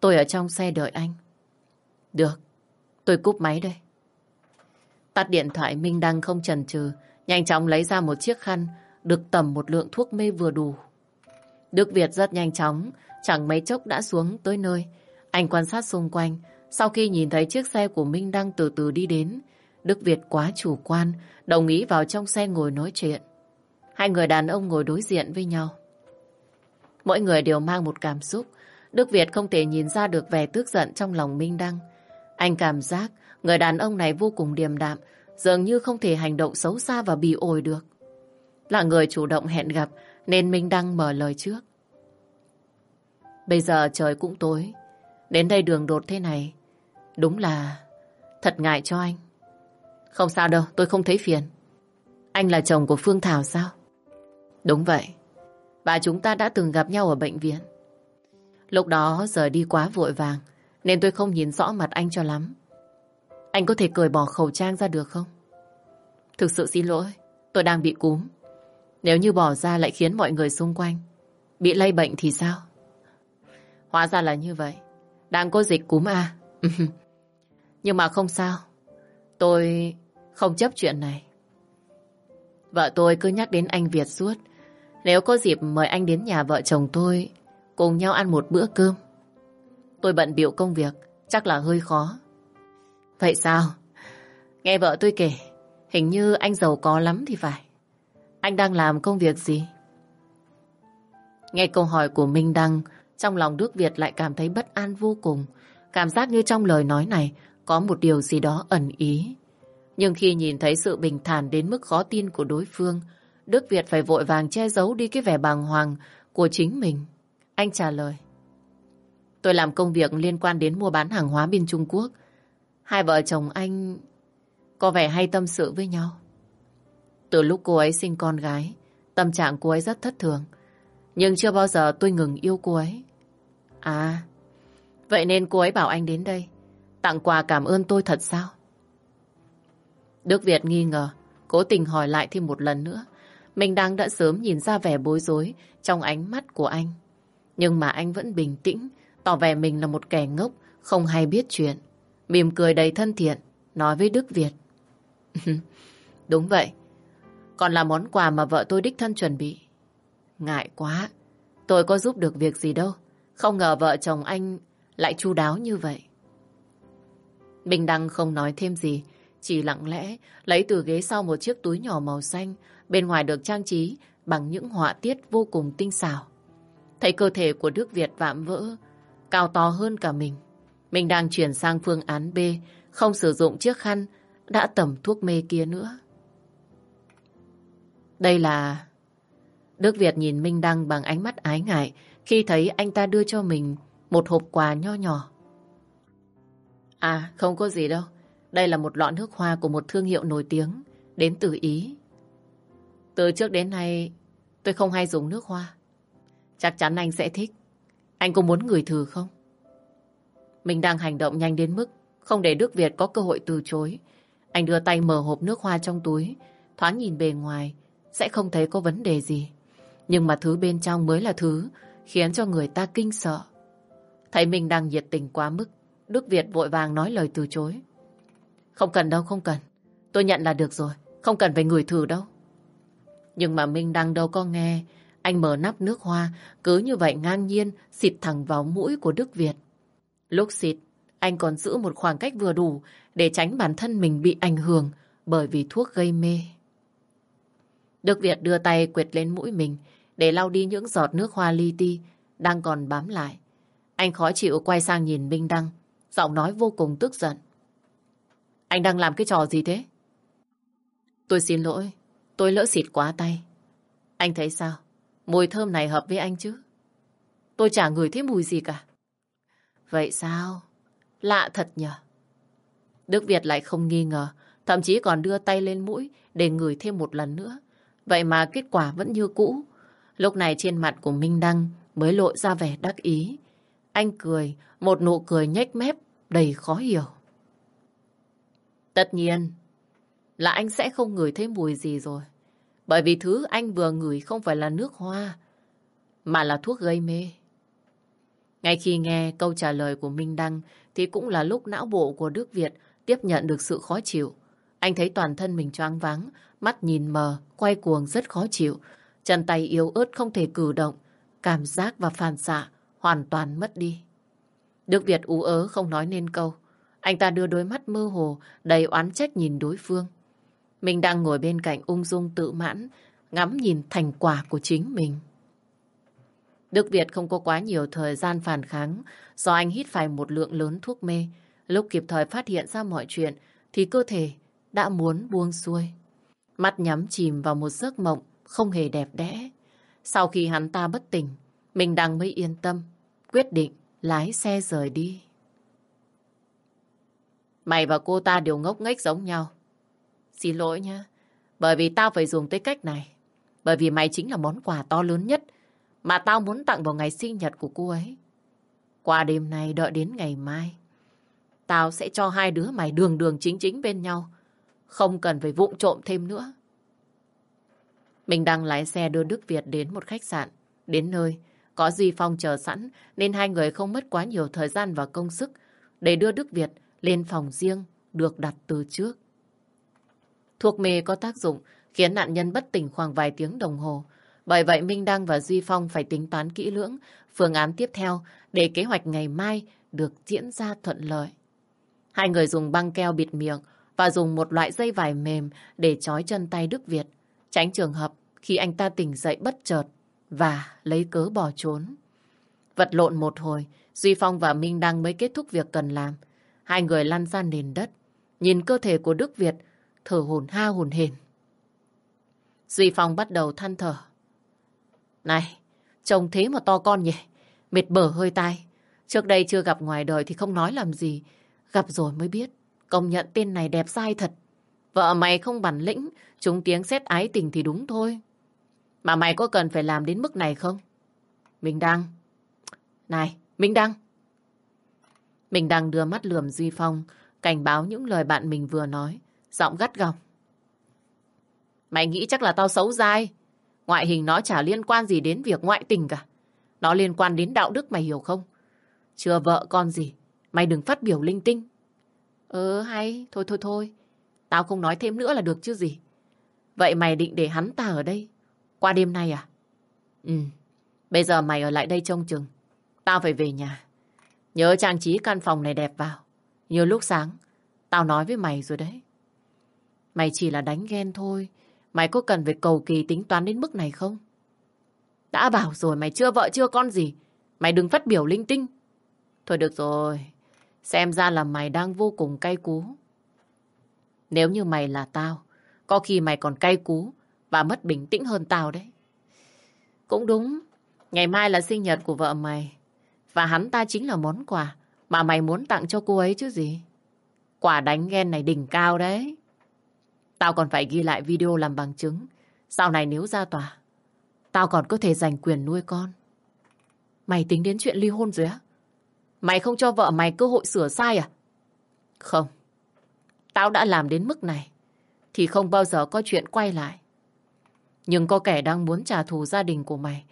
Tôi ở trong xe đợi anh. Được, tôi cúp máy đây. Tắt điện thoại Minh Đăng không chần chừ, nhanh chóng lấy ra một chiếc khăn được tầm một lượng thuốc mê vừa đủ. Đức Việt rất nhanh chóng, chẳng mấy chốc đã xuống tới nơi. Anh quan sát xung quanh, sau khi nhìn thấy chiếc xe của Minh đang từ từ đi đến, Đức Việt quá chủ quan, đồng ý vào trong xe ngồi nói chuyện. Hai người đàn ông ngồi đối diện với nhau. Mỗi người đều mang một cảm xúc. Đức Việt không thể nhìn ra được vẻ tức giận trong lòng Minh Đăng. Anh cảm giác người đàn ông này vô cùng điềm đạm, dường như không thể hành động xấu xa và bị ổi được. Là người chủ động hẹn gặp nên Minh Đăng mở lời trước. Bây giờ trời cũng tối, đến đây đường đột thế này, đúng là thật ngại cho anh. Không sao đâu, tôi không thấy phiền. Anh là chồng của Phương Thảo sao? Đúng vậy. Và chúng ta đã từng gặp nhau ở bệnh viện. Lúc đó giờ đi quá vội vàng, nên tôi không nhìn rõ mặt anh cho lắm. Anh có thể cởi bỏ khẩu trang ra được không? Thực sự xin lỗi, tôi đang bị cúm. Nếu như bỏ ra lại khiến mọi người xung quanh bị lây bệnh thì sao? Hóa ra là như vậy. Đang có dịch cúm à? Nhưng mà không sao. Tôi không chấp chuyện này. Vợ tôi cứ nhắc đến anh Việt suốt. Nếu có dịp mời anh đến nhà vợ chồng tôi cùng nhau ăn một bữa cơm. Tôi bận biểu công việc, chắc là hơi khó. Vậy sao? Nghe vợ tôi kể, hình như anh giàu có lắm thì phải. Anh đang làm công việc gì? Nghe câu hỏi của Minh Đăng, trong lòng Đức Việt lại cảm thấy bất an vô cùng. Cảm giác như trong lời nói này có một điều gì đó ẩn ý. Nhưng khi nhìn thấy sự bình thản đến mức khó tin của đối phương, Đức Việt phải vội vàng che giấu đi cái vẻ bàng hoàng của chính mình. Anh trả lời. Tôi làm công việc liên quan đến mua bán hàng hóa bên Trung Quốc. Hai vợ chồng anh có vẻ hay tâm sự với nhau. Từ lúc cô ấy sinh con gái, tâm trạng cô ấy rất thất thường. Nhưng chưa bao giờ tôi ngừng yêu cô ấy. À, vậy nên cô ấy bảo anh đến đây. Tặng quà cảm ơn tôi thật sao? Đức Việt nghi ngờ, cố tình hỏi lại thêm một lần nữa. Mình đang đã sớm nhìn ra vẻ bối rối trong ánh mắt của anh. Nhưng mà anh vẫn bình tĩnh, tỏ vẻ mình là một kẻ ngốc, không hay biết chuyện. Mỉm cười đầy thân thiện, nói với Đức Việt. Đúng vậy, còn là món quà mà vợ tôi đích thân chuẩn bị. Ngại quá, tôi có giúp được việc gì đâu. Không ngờ vợ chồng anh lại chu đáo như vậy. Bình Đăng không nói thêm gì, chỉ lặng lẽ lấy từ ghế sau một chiếc túi nhỏ màu xanh, bên ngoài được trang trí bằng những họa tiết vô cùng tinh xảo. Thấy cơ thể của Đức Việt vạm vỡ, cao to hơn cả mình. Mình đang chuyển sang phương án B, không sử dụng chiếc khăn, đã tẩm thuốc mê kia nữa. Đây là... Đức Việt nhìn Minh Đăng bằng ánh mắt ái ngại khi thấy anh ta đưa cho mình một hộp quà nho nhỏ. À, không có gì đâu. Đây là một lọ nước hoa của một thương hiệu nổi tiếng đến từ Ý. Từ trước đến nay tôi không hay dùng nước hoa. Chắc chắn anh sẽ thích. Anh có muốn người thử không? Mình đang hành động nhanh đến mức không để Đức Việt có cơ hội từ chối. Anh đưa tay mở hộp nước hoa trong túi, thoáng nhìn bề ngoài, sẽ không thấy có vấn đề gì. Nhưng mà thứ bên trong mới là thứ khiến cho người ta kinh sợ. Thấy mình đang nhiệt tình quá mức, Đức Việt vội vàng nói lời từ chối. Không cần đâu, không cần. Tôi nhận là được rồi, không cần phải ngửi thử đâu. Nhưng mà Minh đang đâu có nghe, anh mở nắp nước hoa, cứ như vậy ngang nhiên xịt thẳng vào mũi của Đức Việt. Lúc xịt, anh còn giữ một khoảng cách vừa đủ để tránh bản thân mình bị ảnh hưởng bởi vì thuốc gây mê. Đức Việt đưa tay quệt lên mũi mình để lau đi những giọt nước hoa li ti đang còn bám lại. Anh khó chịu quay sang nhìn Minh Đăng, giọng nói vô cùng tức giận. Anh đang làm cái trò gì thế? Tôi xin lỗi, tôi lỡ xịt quá tay. Anh thấy sao? Mùi thơm này hợp với anh chứ? Tôi chả ngửi thấy mùi gì cả. Vậy sao? Lạ thật nhờ. Đức Việt lại không nghi ngờ, thậm chí còn đưa tay lên mũi để ngửi thêm một lần nữa. Vậy mà kết quả vẫn như cũ. Lúc này trên mặt của Minh Đăng mới lộ ra vẻ đắc ý. Anh cười, một nụ cười nhếch mép, đầy khó hiểu. Tất nhiên là anh sẽ không ngửi thấy mùi gì rồi. Bởi vì thứ anh vừa ngửi không phải là nước hoa, mà là thuốc gây mê. Ngay khi nghe câu trả lời của Minh Đăng thì cũng là lúc não bộ của Đức Việt tiếp nhận được sự khó chịu. Anh thấy toàn thân mình choáng váng, mắt nhìn mờ, quay cuồng rất khó chịu. Chân tay yếu ớt không thể cử động, cảm giác và phản xạ hoàn toàn mất đi. Đức Việt ú ớ không nói nên câu. Anh ta đưa đôi mắt mơ hồ, đầy oán trách nhìn đối phương. Mình đang ngồi bên cạnh ung dung tự mãn, ngắm nhìn thành quả của chính mình. Đức Việt không có quá nhiều thời gian phản kháng do anh hít phải một lượng lớn thuốc mê. Lúc kịp thời phát hiện ra mọi chuyện thì cơ thể đã muốn buông xuôi. Mắt nhắm chìm vào một giấc mộng không hề đẹp đẽ. Sau khi hắn ta bất tỉnh, mình đang mới yên tâm, quyết định lái xe rời đi. Mày và cô ta đều ngốc nghếch giống nhau. Xin lỗi nha, bởi vì tao phải dùng tới cách này. Bởi vì mày chính là món quà to lớn nhất mà tao muốn tặng vào ngày sinh nhật của cô ấy. Qua đêm nay đợi đến ngày mai, tao sẽ cho hai đứa mày đường đường chính chính bên nhau. Không cần phải vụng trộm thêm nữa. Mình đang lái xe đưa Đức Việt đến một khách sạn. Đến nơi, có Duy Phong chờ sẵn nên hai người không mất quá nhiều thời gian và công sức để đưa Đức Việt lên phòng riêng được đặt từ trước. Thuốc mê có tác dụng khiến nạn nhân bất tỉnh khoảng vài tiếng đồng hồ. Bởi vậy Minh Đăng và Duy Phong phải tính toán kỹ lưỡng phương án tiếp theo để kế hoạch ngày mai được diễn ra thuận lợi. Hai người dùng băng keo bịt miệng và dùng một loại dây vải mềm để trói chân tay Đức Việt, tránh trường hợp khi anh ta tỉnh dậy bất chợt và lấy cớ bỏ trốn. Vật lộn một hồi, Duy Phong và Minh Đăng mới kết thúc việc cần làm. Hai người lăn ra nền đất, nhìn cơ thể của Đức Việt thở hồn ha hồn hển. Duy Phong bắt đầu than thở. Này, trông thế mà to con nhỉ? Mệt bở hơi tai. Trước đây chưa gặp ngoài đời thì không nói làm gì. Gặp rồi mới biết. Công nhận tên này đẹp sai thật. Vợ mày không bản lĩnh, chúng tiếng xét ái tình thì đúng thôi. Mà mày có cần phải làm đến mức này không? mình đang Này, Minh Đăng. mình đang đưa mắt lườm Duy Phong, cảnh báo những lời bạn mình vừa nói. Giọng gắt gỏng. Mày nghĩ chắc là tao xấu dai. Ngoại hình nó chả liên quan gì đến việc ngoại tình cả. Nó liên quan đến đạo đức mày hiểu không? Chưa vợ con gì. Mày đừng phát biểu linh tinh. Ừ hay, thôi thôi thôi. Tao không nói thêm nữa là được chứ gì. Vậy mày định để hắn ta ở đây? Qua đêm nay à? Ừ. Bây giờ mày ở lại đây trông chừng. Tao phải về nhà. Nhớ trang trí căn phòng này đẹp vào. Như lúc sáng. Tao nói với mày rồi đấy. Mày chỉ là đánh ghen thôi. Mày có cần phải cầu kỳ tính toán đến mức này không? Đã bảo rồi mày chưa vợ chưa con gì. Mày đừng phát biểu linh tinh. Thôi được rồi. Xem ra là mày đang vô cùng cay cú. Nếu như mày là tao, có khi mày còn cay cú và mất bình tĩnh hơn tao đấy. Cũng đúng. Ngày mai là sinh nhật của vợ mày. Và hắn ta chính là món quà mà mày muốn tặng cho cô ấy chứ gì. Quả đánh ghen này đỉnh cao đấy. Tao còn phải ghi lại video làm bằng chứng. Sau này nếu ra tòa, tao còn có thể giành quyền nuôi con. Mày tính đến chuyện ly hôn rồi á? Mày không cho vợ mày cơ hội sửa sai à? Không. Tao đã làm đến mức này, thì không bao giờ có chuyện quay lại. Nhưng có kẻ đang muốn trả thù gia đình của mày.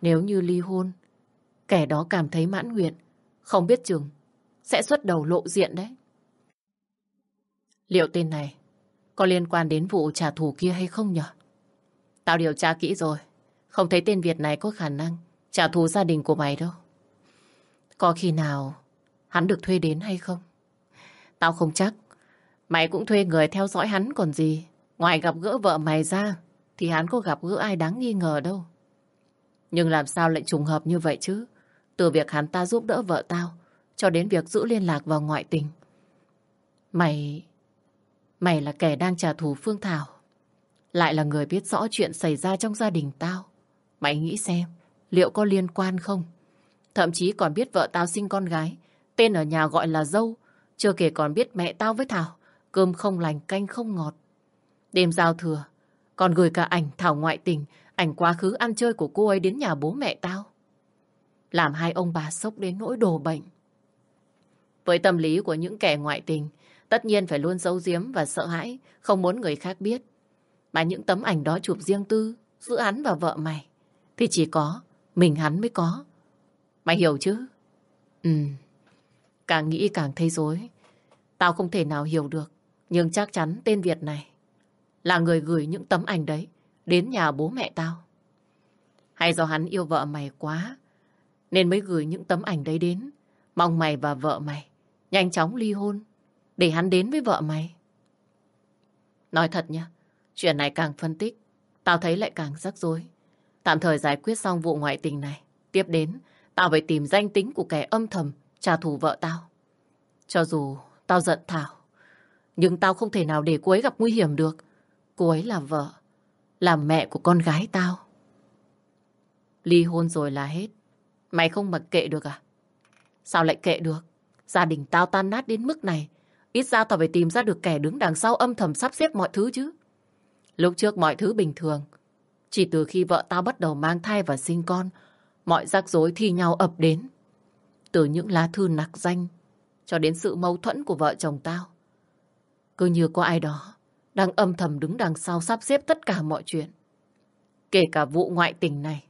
Nếu như ly hôn, kẻ đó cảm thấy mãn nguyện, không biết chừng, sẽ xuất đầu lộ diện đấy. Liệu tên này có liên quan đến vụ trả thù kia hay không nhỉ? Tao điều tra kỹ rồi. Không thấy tên Việt này có khả năng trả thù gia đình của mày đâu. Có khi nào hắn được thuê đến hay không? Tao không chắc. Mày cũng thuê người theo dõi hắn còn gì. Ngoài gặp gỡ vợ mày ra, thì hắn có gặp gỡ ai đáng nghi ngờ đâu. Nhưng làm sao lại trùng hợp như vậy chứ? Từ việc hắn ta giúp đỡ vợ tao, cho đến việc giữ liên lạc vào ngoại tình. Mày... Mày là kẻ đang trả thù Phương Thảo. Lại là người biết rõ chuyện xảy ra trong gia đình tao. Mày nghĩ xem, liệu có liên quan không? Thậm chí còn biết vợ tao sinh con gái, tên ở nhà gọi là dâu, chưa kể còn biết mẹ tao với Thảo, cơm không lành canh không ngọt. Đêm giao thừa, còn gửi cả ảnh Thảo ngoại tình, ảnh quá khứ ăn chơi của cô ấy đến nhà bố mẹ tao. Làm hai ông bà sốc đến nỗi đồ bệnh. Với tâm lý của những kẻ ngoại tình, tất nhiên phải luôn giấu giếm và sợ hãi, không muốn người khác biết. Mà những tấm ảnh đó chụp riêng tư, giữa hắn và vợ mày, thì chỉ có mình hắn mới có. Mày hiểu chứ? Ừ. Càng nghĩ càng thấy dối. Tao không thể nào hiểu được. Nhưng chắc chắn tên Việt này là người gửi những tấm ảnh đấy đến nhà bố mẹ tao. Hay do hắn yêu vợ mày quá nên mới gửi những tấm ảnh đấy đến mong mày và vợ mày nhanh chóng ly hôn để hắn đến với vợ mày. Nói thật nhá, chuyện này càng phân tích tao thấy lại càng rắc rối. Tạm thời giải quyết xong vụ ngoại tình này. Tiếp đến, tao phải tìm danh tính của kẻ âm thầm trả thù vợ tao. Cho dù tao giận Thảo, nhưng tao không thể nào để cô ấy gặp nguy hiểm được. Cô ấy là vợ, là mẹ của con gái tao. Ly hôn rồi là hết. Mày không mặc kệ được à? Sao lại kệ được? Gia đình tao tan nát đến mức này. Ít ra tao phải tìm ra được kẻ đứng đằng sau âm thầm sắp xếp mọi thứ chứ. Lúc trước mọi thứ bình thường. Chỉ từ khi vợ tao bắt đầu mang thai và sinh con, mọi rắc rối thi nhau ập đến. Từ những lá thư nặc danh cho đến sự mâu thuẫn của vợ chồng tao. Cứ như có ai đó đang âm thầm đứng đằng sau sắp xếp tất cả mọi chuyện. Kể cả vụ ngoại tình này,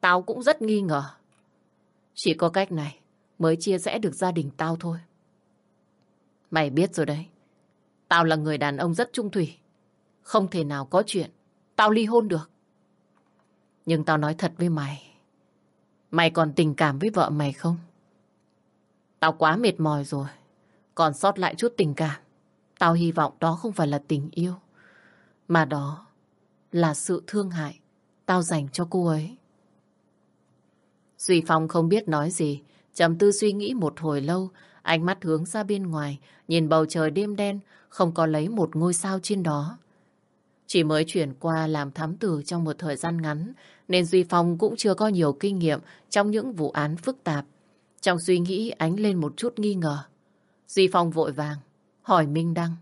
tao cũng rất nghi ngờ. Chỉ có cách này mới chia rẽ được gia đình tao thôi. Mày biết rồi đấy, tao là người đàn ông rất trung thủy. Không thể nào có chuyện, tao ly hôn được. Nhưng tao nói thật với mày, mày còn tình cảm với vợ mày không? Tao quá mệt mỏi rồi, còn sót lại chút tình cảm. Tao hy vọng đó không phải là tình yêu, mà đó là sự thương hại tao dành cho cô ấy. Duy Phong không biết nói gì, trầm tư suy nghĩ một hồi lâu, ánh mắt hướng ra bên ngoài, nhìn bầu trời đêm đen, không có lấy một ngôi sao trên đó. Chỉ mới chuyển qua làm thám tử trong một thời gian ngắn, nên Duy Phong cũng chưa có nhiều kinh nghiệm trong những vụ án phức tạp. Trong suy nghĩ ánh lên một chút nghi ngờ. Duy Phong vội vàng, hỏi Minh Đăng.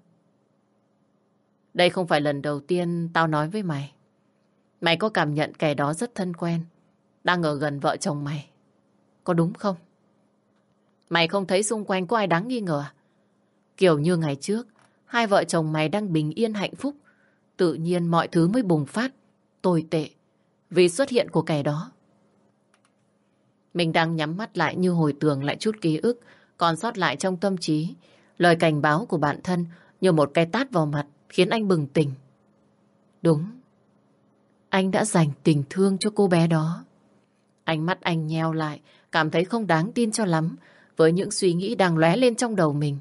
Đây không phải lần đầu tiên tao nói với mày. Mày có cảm nhận kẻ đó rất thân quen, đang ở gần vợ chồng mày. Có đúng không? Mày không thấy xung quanh có ai đáng nghi ngờ à? Kiểu như ngày trước, hai vợ chồng mày đang bình yên hạnh phúc, tự nhiên mọi thứ mới bùng phát, tồi tệ, vì xuất hiện của kẻ đó. Mình đang nhắm mắt lại như hồi tưởng lại chút ký ức còn sót lại trong tâm trí. Lời cảnh báo của bản thân như một cái tát vào mặt khiến anh bừng tỉnh. Đúng, anh đã dành tình thương cho cô bé đó. Ánh mắt anh nheo lại, cảm thấy không đáng tin cho lắm với những suy nghĩ đang lóe lên trong đầu mình.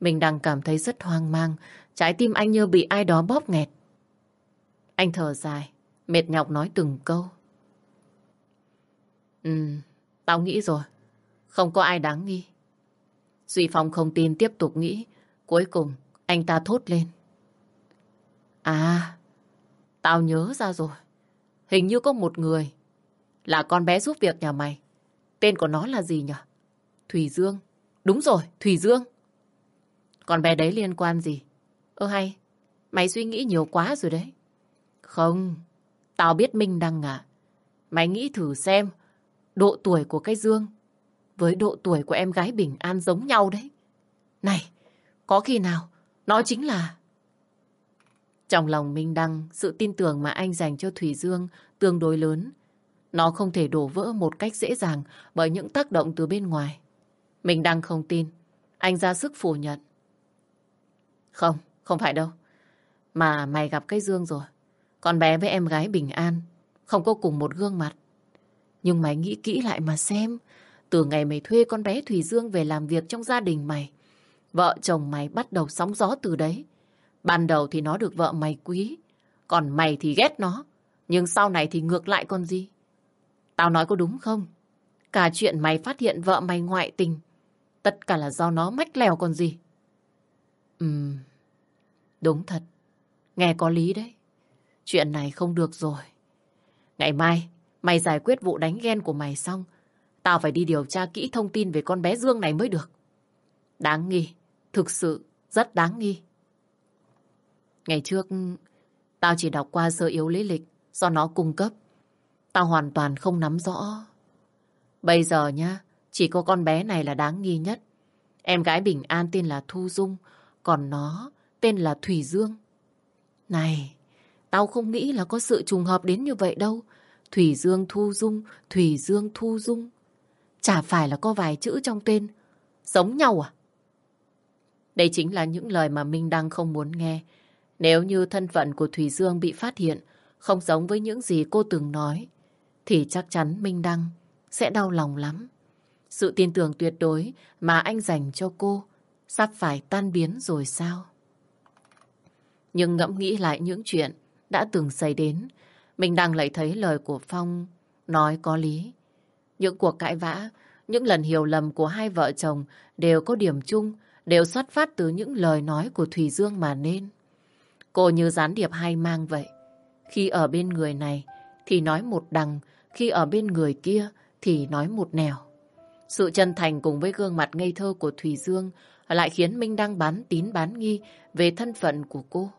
Mình đang cảm thấy rất hoang mang, trái tim anh như bị ai đó bóp nghẹt. Anh thở dài, mệt nhọc nói từng câu. Ừ, tao nghĩ rồi, không có ai đáng nghi. Duy Phong không tin tiếp tục nghĩ, cuối cùng anh ta thốt lên. À, tao nhớ ra rồi. Hình như có một người là con bé giúp việc nhà mày. Tên của nó là gì nhỉ? Thùy Dương. Đúng rồi, Thùy Dương. còn bé đấy liên quan gì? Ơ hay, mày suy nghĩ nhiều quá rồi đấy. Không, tao biết Minh Đăng à. Mày nghĩ thử xem, độ tuổi của cái Dương với độ tuổi của em gái Bình An giống nhau đấy. Này, có khi nào nó chính là... Trong lòng Minh Đăng, sự tin tưởng mà anh dành cho Thủy Dương tương đối lớn. Nó không thể đổ vỡ một cách dễ dàng bởi những tác động từ bên ngoài mình đang không tin. Anh ra sức phủ nhận. Không, không phải đâu. Mà mày gặp cái Dương rồi. Con bé với em gái bình an. Không có cùng một gương mặt. Nhưng mày nghĩ kỹ lại mà xem. Từ ngày mày thuê con bé Thủy Dương về làm việc trong gia đình mày. Vợ chồng mày bắt đầu sóng gió từ đấy. Ban đầu thì nó được vợ mày quý. Còn mày thì ghét nó. Nhưng sau này thì ngược lại con gì? Tao nói có đúng không? Cả chuyện mày phát hiện vợ mày ngoại tình. Tất cả là do nó mách lèo còn gì. Ừm, đúng thật. Nghe có lý đấy. Chuyện này không được rồi. Ngày mai, mày giải quyết vụ đánh ghen của mày xong. Tao phải đi điều tra kỹ thông tin về con bé Dương này mới được. Đáng nghi. Thực sự rất đáng nghi. Ngày trước, tao chỉ đọc qua sơ yếu lý lịch do nó cung cấp. Tao hoàn toàn không nắm rõ. Bây giờ nhá, chỉ có con bé này là đáng nghi nhất. Em gái Bình An tên là Thu Dung, còn nó tên là Thủy Dương. Này, tao không nghĩ là có sự trùng hợp đến như vậy đâu. Thủy Dương Thu Dung, Thủy Dương Thu Dung. Chả phải là có vài chữ trong tên. Giống nhau à? Đây chính là những lời mà Minh Đăng không muốn nghe. Nếu như thân phận của Thủy Dương bị phát hiện, không giống với những gì cô từng nói, thì chắc chắn Minh Đăng sẽ đau lòng lắm. Sự tin tưởng tuyệt đối mà anh dành cho cô sắp phải tan biến rồi sao? Nhưng ngẫm nghĩ lại những chuyện đã từng xảy đến, mình đang lại thấy lời của Phong nói có lý. Những cuộc cãi vã, những lần hiểu lầm của hai vợ chồng đều có điểm chung, đều xuất phát từ những lời nói của Thủy Dương mà nên. Cô như gián điệp hai mang vậy. Khi ở bên người này thì nói một đằng, khi ở bên người kia thì nói một nẻo. Sự chân thành cùng với gương mặt ngây thơ của Thủy Dương lại khiến Minh Đăng bán tín bán nghi về thân phận của cô.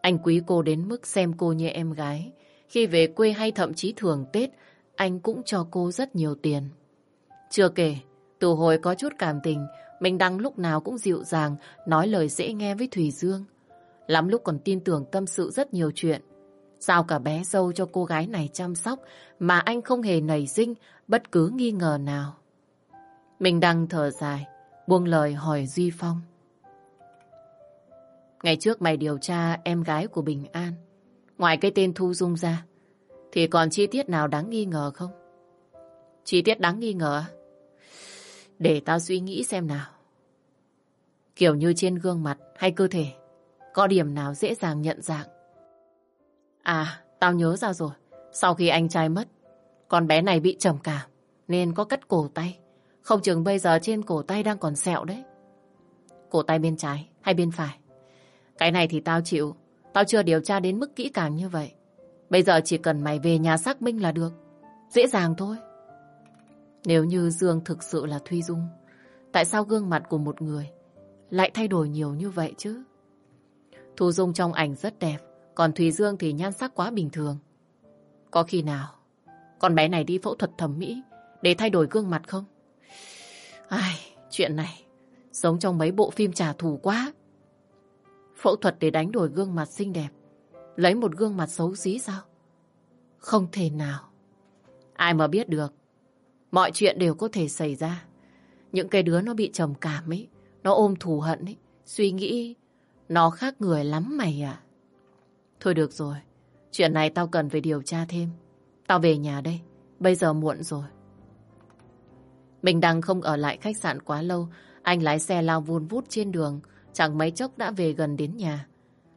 Anh quý cô đến mức xem cô như em gái. Khi về quê hay thậm chí thường Tết, anh cũng cho cô rất nhiều tiền. Chưa kể, từ hồi có chút cảm tình, Minh Đăng lúc nào cũng dịu dàng, nói lời dễ nghe với Thủy Dương. Lắm lúc còn tin tưởng tâm sự rất nhiều chuyện. Sao cả bé dâu cho cô gái này chăm sóc mà anh không hề nảy sinh bất cứ nghi ngờ nào. Mình đang thở dài, buông lời hỏi Duy Phong. Ngày trước mày điều tra em gái của Bình An, ngoài cái tên Thu Dung ra, thì còn chi tiết nào đáng nghi ngờ không? Chi tiết đáng nghi ngờ Để tao suy nghĩ xem nào. Kiểu như trên gương mặt hay cơ thể, có điểm nào dễ dàng nhận dạng. À, tao nhớ ra rồi. Sau khi anh trai mất, con bé này bị trầm cảm, nên có cắt cổ tay. Không chừng bây giờ trên cổ tay đang còn sẹo đấy. Cổ tay bên trái hay bên phải? Cái này thì tao chịu. Tao chưa điều tra đến mức kỹ càng như vậy. Bây giờ chỉ cần mày về nhà xác minh là được. Dễ dàng thôi. Nếu như Dương thực sự là Thuy Dung, tại sao gương mặt của một người lại thay đổi nhiều như vậy chứ? Thu Dung trong ảnh rất đẹp, còn Thùy Dương thì nhan sắc quá bình thường. Có khi nào con bé này đi phẫu thuật thẩm mỹ để thay đổi gương mặt không? Ai, chuyện này giống trong mấy bộ phim trả thù quá. Phẫu thuật để đánh đổi gương mặt xinh đẹp lấy một gương mặt xấu xí sao? Không thể nào. Ai mà biết được. Mọi chuyện đều có thể xảy ra. Những cái đứa nó bị trầm cảm ấy, nó ôm thù hận ấy, suy nghĩ nó khác người lắm mày à. Thôi được rồi, chuyện này tao cần phải điều tra thêm. Tao về nhà đây, bây giờ muộn rồi. Mình đang không ở lại khách sạn quá lâu, anh lái xe lao vun vút trên đường, chẳng mấy chốc đã về gần đến nhà.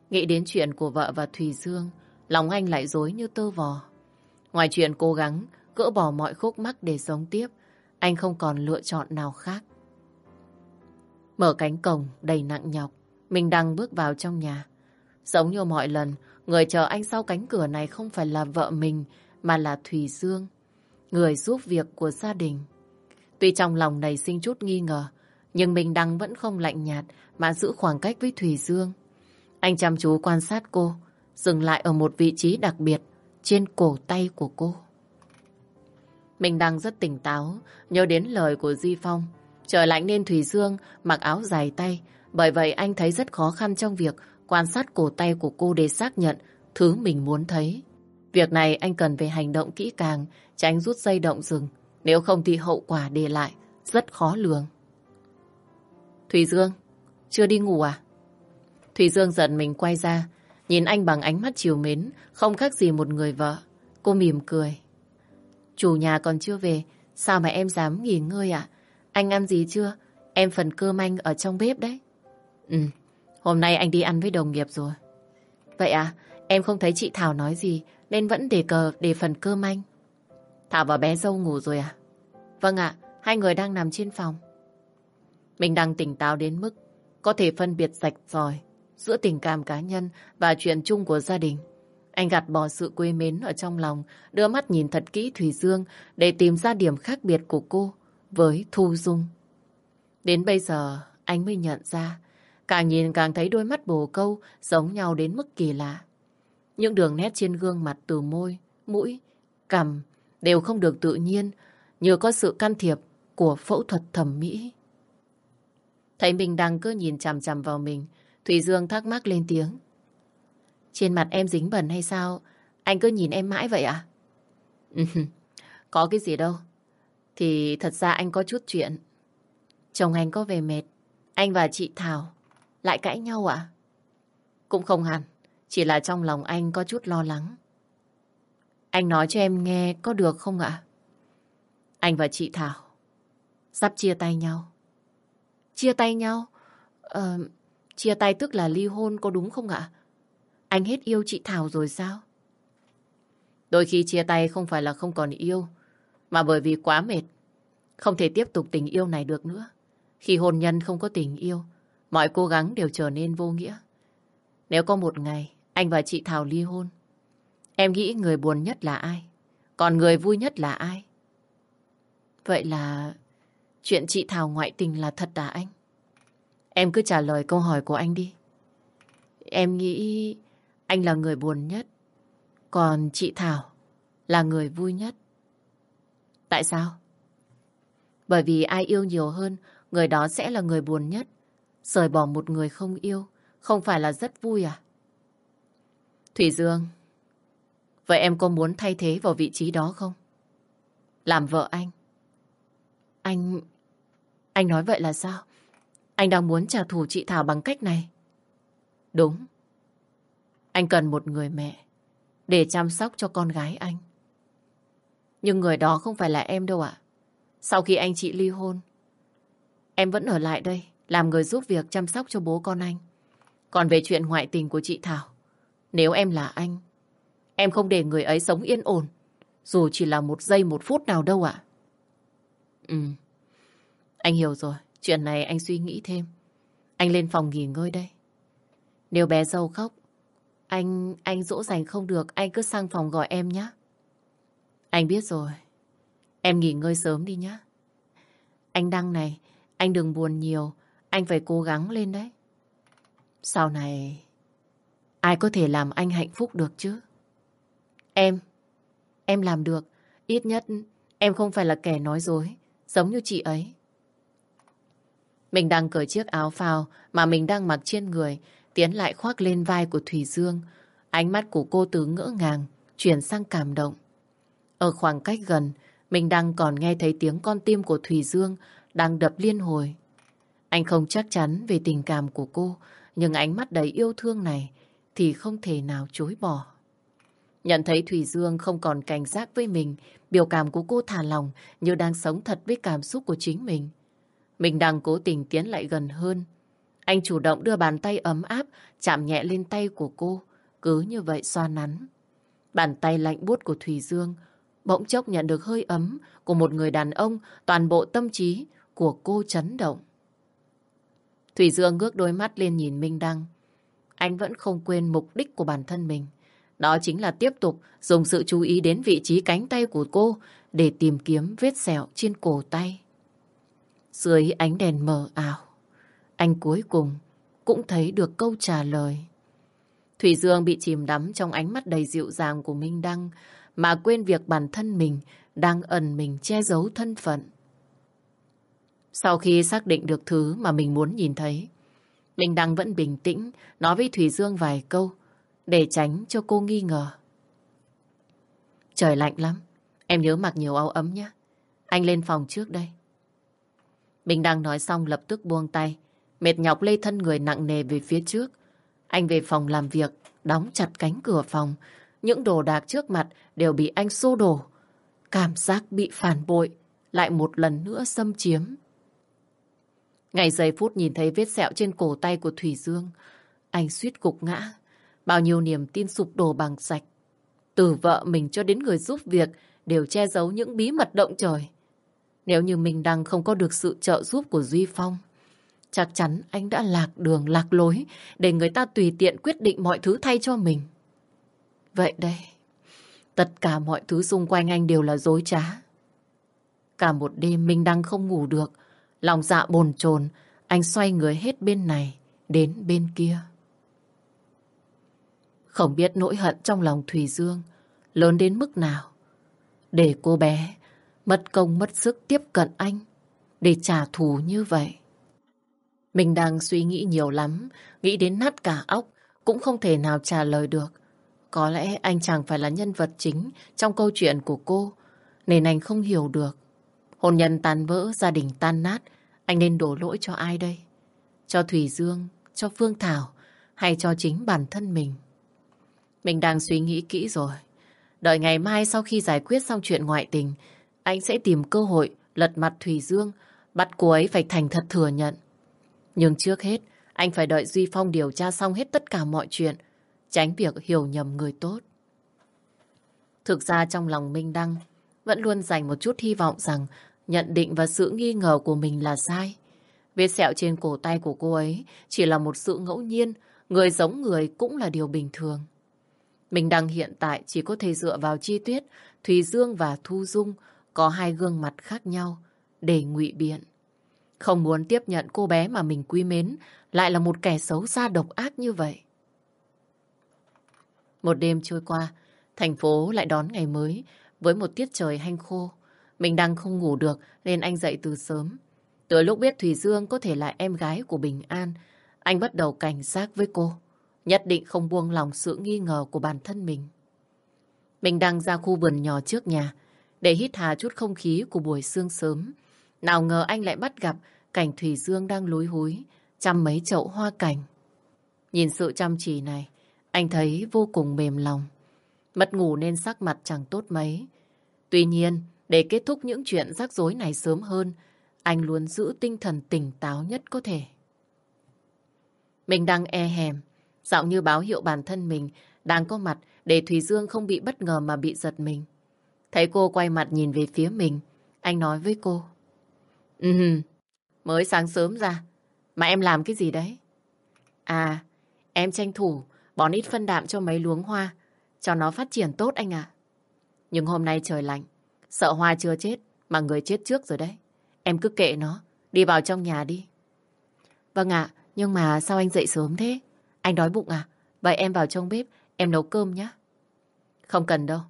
Nghĩ đến chuyện của vợ và Thùy Dương, lòng anh lại dối như tơ vò. Ngoài chuyện cố gắng gỡ bỏ mọi khúc mắc để sống tiếp, anh không còn lựa chọn nào khác. Mở cánh cổng đầy nặng nhọc, mình đang bước vào trong nhà. Giống như mọi lần, người chờ anh sau cánh cửa này không phải là vợ mình, mà là Thùy Dương, người giúp việc của gia đình. Tuy trong lòng này sinh chút nghi ngờ, nhưng mình Đăng vẫn không lạnh nhạt mà giữ khoảng cách với Thùy Dương. Anh chăm chú quan sát cô, dừng lại ở một vị trí đặc biệt trên cổ tay của cô. Mình Đăng rất tỉnh táo, nhớ đến lời của Di Phong. Trời lạnh nên Thùy Dương mặc áo dài tay, bởi vậy anh thấy rất khó khăn trong việc quan sát cổ tay của cô để xác nhận thứ mình muốn thấy. Việc này anh cần phải hành động kỹ càng, tránh rút dây động rừng. Nếu không thì hậu quả để lại rất khó lường. Thùy Dương, chưa đi ngủ à? Thùy Dương giận mình quay ra, nhìn anh bằng ánh mắt chiều mến, không khác gì một người vợ. Cô mỉm cười. Chủ nhà còn chưa về, sao mà em dám nghỉ ngơi ạ? Anh ăn gì chưa? Em phần cơm anh ở trong bếp đấy. Ừ, hôm nay anh đi ăn với đồng nghiệp rồi. Vậy à, em không thấy chị Thảo nói gì, nên vẫn để cờ để phần cơm anh. Thảo và bé dâu ngủ rồi à? Vâng ạ, hai người đang nằm trên phòng. Mình đang tỉnh táo đến mức có thể phân biệt sạch rồi giữa tình cảm cá nhân và chuyện chung của gia đình. Anh gạt bỏ sự quê mến ở trong lòng, đưa mắt nhìn thật kỹ Thủy Dương để tìm ra điểm khác biệt của cô với Thu Dung. Đến bây giờ, anh mới nhận ra, càng nhìn càng thấy đôi mắt bồ câu giống nhau đến mức kỳ lạ. Những đường nét trên gương mặt từ môi, mũi, cằm đều không được tự nhiên, nhờ có sự can thiệp của phẫu thuật thẩm mỹ. Thấy mình đang cứ nhìn chằm chằm vào mình, Thủy Dương thắc mắc lên tiếng. Trên mặt em dính bẩn hay sao? Anh cứ nhìn em mãi vậy à? Ừ, có cái gì đâu. Thì thật ra anh có chút chuyện. Chồng anh có về mệt. Anh và chị Thảo lại cãi nhau à? Cũng không hẳn. Chỉ là trong lòng anh có chút lo lắng. Anh nói cho em nghe có được không ạ? Anh và chị Thảo sắp chia tay nhau. Chia tay nhau? Ờ, chia tay tức là ly hôn có đúng không ạ? Anh hết yêu chị Thảo rồi sao? Đôi khi chia tay không phải là không còn yêu, mà bởi vì quá mệt. Không thể tiếp tục tình yêu này được nữa. Khi hôn nhân không có tình yêu, mọi cố gắng đều trở nên vô nghĩa. Nếu có một ngày anh và chị Thảo ly hôn, em nghĩ người buồn nhất là ai? Còn người vui nhất là ai? Vậy là chuyện chị Thảo ngoại tình là thật à anh? Em cứ trả lời câu hỏi của anh đi. Em nghĩ anh là người buồn nhất. Còn chị Thảo là người vui nhất. Tại sao? Bởi vì ai yêu nhiều hơn, người đó sẽ là người buồn nhất. Rời bỏ một người không yêu, không phải là rất vui à? Thủy Dương, vậy em có muốn thay thế vào vị trí đó không? Làm vợ anh. Anh... Anh nói vậy là sao? Anh đang muốn trả thù chị Thảo bằng cách này. Đúng. Anh cần một người mẹ để chăm sóc cho con gái anh. Nhưng người đó không phải là em đâu ạ. Sau khi anh chị ly hôn, em vẫn ở lại đây làm người giúp việc chăm sóc cho bố con anh. Còn về chuyện ngoại tình của chị Thảo, nếu em là anh, em không để người ấy sống yên ổn, dù chỉ là một giây một phút nào đâu ạ. Ừ, anh hiểu rồi. Chuyện này anh suy nghĩ thêm. Anh lên phòng nghỉ ngơi đây. Nếu bé dâu khóc, anh anh dỗ dành không được, anh cứ sang phòng gọi em nhé. Anh biết rồi. Em nghỉ ngơi sớm đi nhé. Anh Đăng này, anh đừng buồn nhiều, anh phải cố gắng lên đấy. Sau này, ai có thể làm anh hạnh phúc được chứ? Em, em làm được. Ít nhất, em không phải là kẻ nói dối, giống như chị ấy. Mình đang cởi chiếc áo phao mà mình đang mặc trên người, tiến lại khoác lên vai của Thủy Dương. Ánh mắt của cô từ ngỡ ngàng, chuyển sang cảm động. Ở khoảng cách gần, mình đang còn nghe thấy tiếng con tim của Thủy Dương đang đập liên hồi. Anh không chắc chắn về tình cảm của cô, nhưng ánh mắt đầy yêu thương này thì không thể nào chối bỏ. Nhận thấy Thủy Dương không còn cảnh giác với mình, biểu cảm của cô thả lòng như đang sống thật với cảm xúc của chính mình. Mình đang cố tình tiến lại gần hơn. Anh chủ động đưa bàn tay ấm áp chạm nhẹ lên tay của cô, cứ như vậy xoa nắn. Bàn tay lạnh buốt của Thủy Dương bỗng chốc nhận được hơi ấm của một người đàn ông, toàn bộ tâm trí của cô chấn động. Thủy Dương ngước đôi mắt lên nhìn Minh Đăng. Anh vẫn không quên mục đích của bản thân mình. Đó chính là tiếp tục dùng sự chú ý đến vị trí cánh tay của cô để tìm kiếm vết sẹo trên cổ tay. Dưới ánh đèn mờ ảo, anh cuối cùng cũng thấy được câu trả lời. Thủy Dương bị chìm đắm trong ánh mắt đầy dịu dàng của Minh Đăng mà quên việc bản thân mình đang ẩn mình che giấu thân phận. Sau khi xác định được thứ mà mình muốn nhìn thấy, Linh Đăng vẫn bình tĩnh, nói với Thủy Dương vài câu, để tránh cho cô nghi ngờ. Trời lạnh lắm, em nhớ mặc nhiều áo ấm nhé. Anh lên phòng trước đây. Bình Đăng nói xong lập tức buông tay, mệt nhọc lê thân người nặng nề về phía trước. Anh về phòng làm việc, đóng chặt cánh cửa phòng. Những đồ đạc trước mặt đều bị anh xô đổ. Cảm giác bị phản bội, lại một lần nữa xâm chiếm. Ngày giây phút nhìn thấy vết sẹo trên cổ tay của Thủy Dương, anh suýt gục ngã. Bao nhiêu niềm tin sụp đổ bằng sạch. Từ vợ mình cho đến người giúp việc đều che giấu những bí mật động trời. Nếu như mình đang không có được sự trợ giúp của Duy Phong, chắc chắn anh đã lạc đường, lạc lối để người ta tùy tiện quyết định mọi thứ thay cho mình. Vậy đây, tất cả mọi thứ xung quanh anh đều là dối trá. Cả một đêm mình đang không ngủ được, lòng dạ bồn chồn, anh xoay người hết bên này đến bên kia. Không biết nỗi hận trong lòng Thùy Dương lớn đến mức nào. Để cô bé mất công mất sức tiếp cận anh để trả thù như vậy. Mình đang suy nghĩ nhiều lắm, nghĩ đến nát cả óc, cũng không thể nào trả lời được. Có lẽ anh chàng phải là nhân vật chính trong câu chuyện của cô, nên anh không hiểu được. Hôn nhân tan vỡ, gia đình tan nát, anh nên đổ lỗi cho ai đây? Cho Thủy Dương, cho Phương Thảo, hay cho chính bản thân mình? Mình đang suy nghĩ kỹ rồi. Đợi ngày mai sau khi giải quyết xong chuyện ngoại tình, anh sẽ tìm cơ hội lật mặt Thủy Dương, bắt cô ấy phải thành thật thừa nhận. Nhưng trước hết, anh phải đợi Duy Phong điều tra xong hết tất cả mọi chuyện, tránh việc hiểu nhầm người tốt. Thực ra trong lòng Minh Đăng vẫn luôn dành một chút hy vọng rằng nhận định và sự nghi ngờ của mình là sai. Vết sẹo trên cổ tay của cô ấy chỉ là một sự ngẫu nhiên, người giống người cũng là điều bình thường. Mình đang hiện tại chỉ có thể dựa vào chi tuyết, Thùy Dương và Thu Dung có hai gương mặt khác nhau để ngụy biện. Không muốn tiếp nhận cô bé mà mình quý mến lại là một kẻ xấu xa độc ác như vậy. Một đêm trôi qua, thành phố lại đón ngày mới với một tiết trời hanh khô. Mình đang không ngủ được nên anh dậy từ sớm. Từ lúc biết Thùy Dương có thể là em gái của Bình An, anh bắt đầu cảnh giác với cô. Nhất định không buông lòng sự nghi ngờ của bản thân mình. Mình đang ra khu vườn nhỏ trước nhà để hít hà chút không khí của buổi sương sớm. Nào ngờ anh lại bắt gặp cảnh Thủy Dương đang lối húi chăm mấy chậu hoa cảnh. Nhìn sự chăm chỉ này, anh thấy vô cùng mềm lòng. Mất ngủ nên sắc mặt chẳng tốt mấy. Tuy nhiên, để kết thúc những chuyện rắc rối này sớm hơn, anh luôn giữ tinh thần tỉnh táo nhất có thể. Mình đang e hèm, giọng như báo hiệu bản thân mình đang có mặt để Thùy Dương không bị bất ngờ mà bị giật mình. Thấy cô quay mặt nhìn về phía mình, anh nói với cô. Ừ, mới sáng sớm ra, mà em làm cái gì đấy? À, em tranh thủ bón ít phân đạm cho mấy luống hoa, cho nó phát triển tốt anh ạ. Nhưng hôm nay trời lạnh, sợ hoa chưa chết mà người chết trước rồi đấy. Em cứ kệ nó, đi vào trong nhà đi. Vâng ạ, nhưng mà sao anh dậy sớm thế? Anh đói bụng à? Vậy em vào trong bếp, em nấu cơm nhé. Không cần đâu.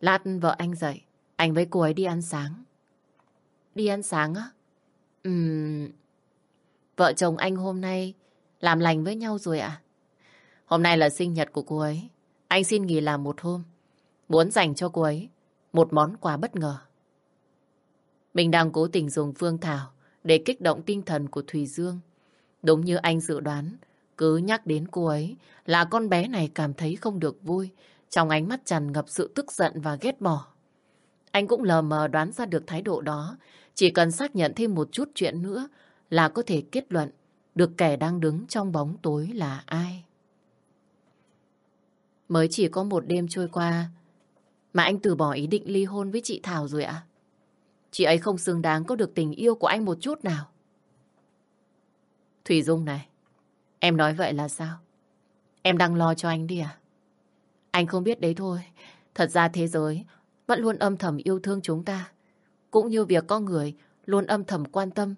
Lát vợ anh dậy, anh với cô ấy đi ăn sáng. Đi ăn sáng á? Ừm... Vợ chồng anh hôm nay làm lành với nhau rồi ạ? À? Hôm nay là sinh nhật của cô ấy. Anh xin nghỉ làm một hôm. Muốn dành cho cô ấy một món quà bất ngờ. Mình đang cố tình dùng Phương Thảo để kích động tinh thần của Thùy Dương. Đúng như anh dự đoán, cứ nhắc đến cô ấy là con bé này cảm thấy không được vui, trong ánh mắt tràn ngập sự tức giận và ghét bỏ. Anh cũng lờ mờ đoán ra được thái độ đó, chỉ cần xác nhận thêm một chút chuyện nữa là có thể kết luận được kẻ đang đứng trong bóng tối là ai. Mới chỉ có một đêm trôi qua mà anh từ bỏ ý định ly hôn với chị Thảo rồi ạ. Chị ấy không xứng đáng có được tình yêu của anh một chút nào. Thủy Dung này, Em nói vậy là sao? Em đang lo cho anh đi à? Anh không biết đấy thôi. Thật ra thế giới vẫn luôn âm thầm yêu thương chúng ta. Cũng như việc con người luôn âm thầm quan tâm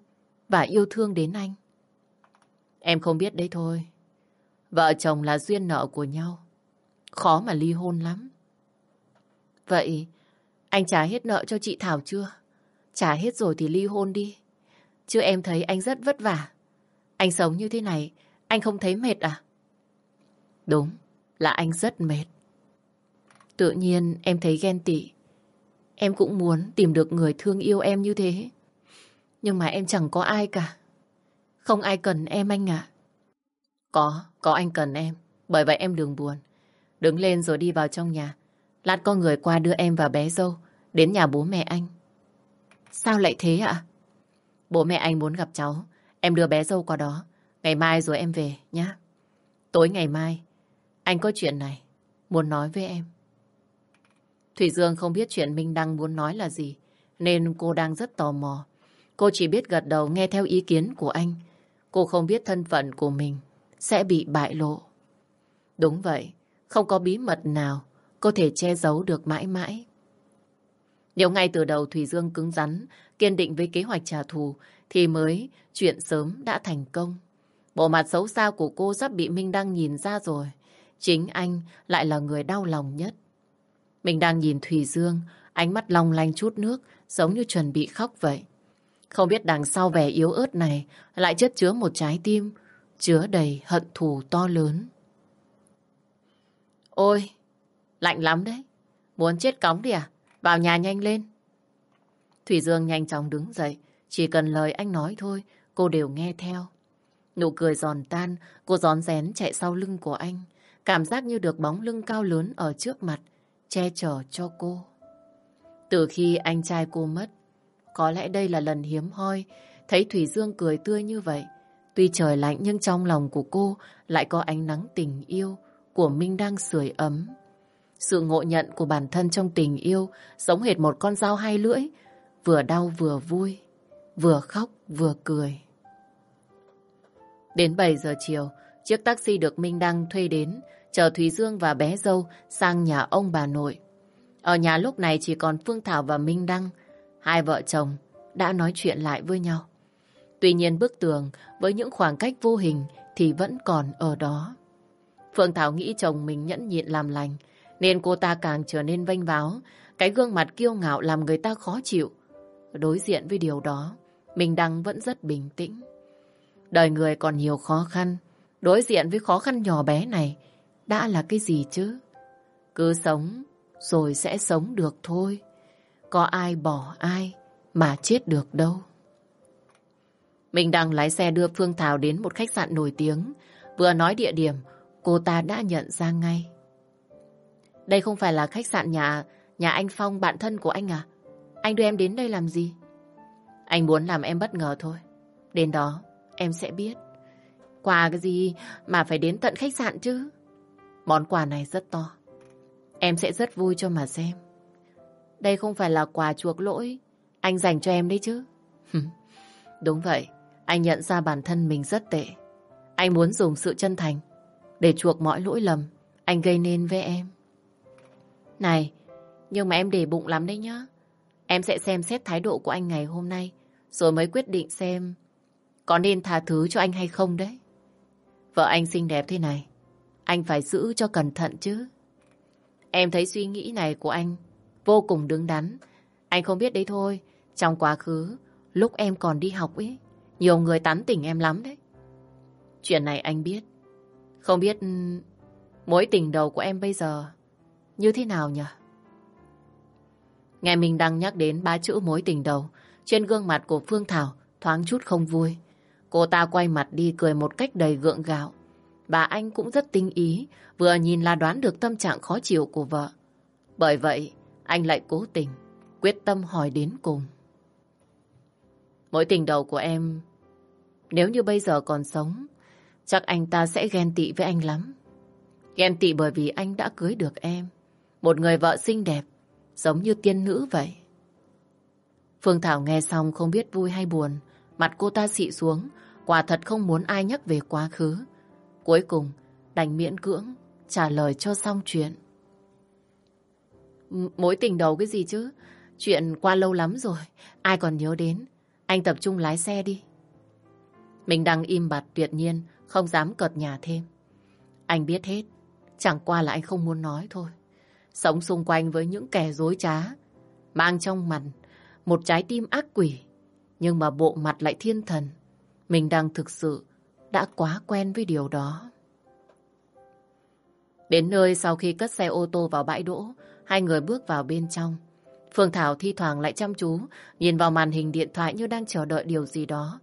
và yêu thương đến anh. Em không biết đấy thôi. Vợ chồng là duyên nợ của nhau. Khó mà ly hôn lắm. Vậy anh trả hết nợ cho chị Thảo chưa? Trả hết rồi thì ly hôn đi. Chứ em thấy anh rất vất vả. Anh sống như thế này anh không thấy mệt à? Đúng, là anh rất mệt. Tự nhiên em thấy ghen tị. Em cũng muốn tìm được người thương yêu em như thế. Nhưng mà em chẳng có ai cả. Không ai cần em anh ạ. Có, có anh cần em. Bởi vậy em đừng buồn. Đứng lên rồi đi vào trong nhà. Lát có người qua đưa em và bé dâu đến nhà bố mẹ anh. Sao lại thế ạ? Bố mẹ anh muốn gặp cháu. Em đưa bé dâu qua đó. Ngày mai rồi em về nhé. Tối ngày mai, anh có chuyện này. Muốn nói với em. Thủy Dương không biết chuyện Minh Đăng muốn nói là gì. Nên cô đang rất tò mò. Cô chỉ biết gật đầu nghe theo ý kiến của anh. Cô không biết thân phận của mình sẽ bị bại lộ. Đúng vậy, không có bí mật nào có thể che giấu được mãi mãi. Nếu ngay từ đầu Thủy Dương cứng rắn, kiên định với kế hoạch trả thù, thì mới chuyện sớm đã thành công. Bộ mặt xấu xa của cô sắp bị Minh Đăng nhìn ra rồi. Chính anh lại là người đau lòng nhất. Mình đang nhìn Thủy Dương, ánh mắt long lanh chút nước, giống như chuẩn bị khóc vậy. Không biết đằng sau vẻ yếu ớt này lại chất chứa một trái tim, chứa đầy hận thù to lớn. Ôi, lạnh lắm đấy. Muốn chết cóng đi à? Vào nhà nhanh lên. Thủy Dương nhanh chóng đứng dậy. Chỉ cần lời anh nói thôi, cô đều nghe theo. Nụ cười giòn tan, cô gión rén chạy sau lưng của anh. Cảm giác như được bóng lưng cao lớn ở trước mặt, che chở cho cô. Từ khi anh trai cô mất, có lẽ đây là lần hiếm hoi thấy Thủy Dương cười tươi như vậy. Tuy trời lạnh nhưng trong lòng của cô lại có ánh nắng tình yêu của Minh đang sưởi ấm. Sự ngộ nhận của bản thân trong tình yêu giống hệt một con dao hai lưỡi, vừa đau vừa vui, vừa khóc vừa cười. Đến 7 giờ chiều, chiếc taxi được Minh Đăng thuê đến chở Thúy Dương và bé dâu sang nhà ông bà nội. Ở nhà lúc này chỉ còn Phương Thảo và Minh Đăng. Hai vợ chồng đã nói chuyện lại với nhau. Tuy nhiên bức tường với những khoảng cách vô hình thì vẫn còn ở đó. Phương Thảo nghĩ chồng mình nhẫn nhịn làm lành, nên cô ta càng trở nên vênh váo, cái gương mặt kiêu ngạo làm người ta khó chịu. Đối diện với điều đó, Minh Đăng vẫn rất bình tĩnh. Đời người còn nhiều khó khăn, đối diện với khó khăn nhỏ bé này đã là cái gì chứ? Cứ sống rồi sẽ sống được thôi. Có ai bỏ ai mà chết được đâu. Mình đang lái xe đưa Phương Thảo đến một khách sạn nổi tiếng. Vừa nói địa điểm, cô ta đã nhận ra ngay. Đây không phải là khách sạn nhà nhà anh Phong, bạn thân của anh à? Anh đưa em đến đây làm gì? Anh muốn làm em bất ngờ thôi. Đến đó, em sẽ biết. Quà cái gì mà phải đến tận khách sạn chứ? Món quà này rất to. Em sẽ rất vui cho mà xem. Đây không phải là quà chuộc lỗi anh dành cho em đấy chứ. Đúng vậy, anh nhận ra bản thân mình rất tệ. Anh muốn dùng sự chân thành để chuộc mọi lỗi lầm anh gây nên với em. Này, nhưng mà em để bụng lắm đấy nhá. Em sẽ xem xét thái độ của anh ngày hôm nay rồi mới quyết định xem có nên tha thứ cho anh hay không đấy. Vợ anh xinh đẹp thế này, anh phải giữ cho cẩn thận chứ. Em thấy suy nghĩ này của anh vô cùng đứng đắn. Anh không biết đấy thôi, trong quá khứ, lúc em còn đi học ấy, nhiều người tán tỉnh em lắm đấy. Chuyện này anh biết. Không biết ừ, mối tình đầu của em bây giờ như thế nào nhỉ? Nghe mình đang nhắc đến ba chữ mối tình đầu, trên gương mặt của Phương Thảo thoáng chút không vui. Cô ta quay mặt đi cười một cách đầy gượng gạo. Bà anh cũng rất tinh ý, vừa nhìn là đoán được tâm trạng khó chịu của vợ. Bởi vậy, anh lại cố tình, quyết tâm hỏi đến cùng. Mối tình đầu của em, nếu như bây giờ còn sống, chắc anh ta sẽ ghen tị với anh lắm. Ghen tị bởi vì anh đã cưới được em. Một người vợ xinh đẹp, giống như tiên nữ vậy. Phương Thảo nghe xong không biết vui hay buồn. Mặt cô ta xị xuống, quả thật không muốn ai nhắc về quá khứ. Cuối cùng, đành miễn cưỡng, trả lời cho xong chuyện. Mối tình đầu cái gì chứ? Chuyện qua lâu lắm rồi, ai còn nhớ đến. Anh tập trung lái xe đi. Mình đang im bặt tuyệt nhiên, không dám cợt nhà thêm. Anh biết hết, chẳng qua là anh không muốn nói thôi. Sống xung quanh với những kẻ dối trá, mang trong mặt một trái tim ác quỷ, nhưng mà bộ mặt lại thiên thần. Mình đang thực sự đã quá quen với điều đó. Đến nơi sau khi cất xe ô tô vào bãi đỗ, hai người bước vào bên trong. Phương Thảo thi thoảng lại chăm chú, nhìn vào màn hình điện thoại như đang chờ đợi điều gì đó.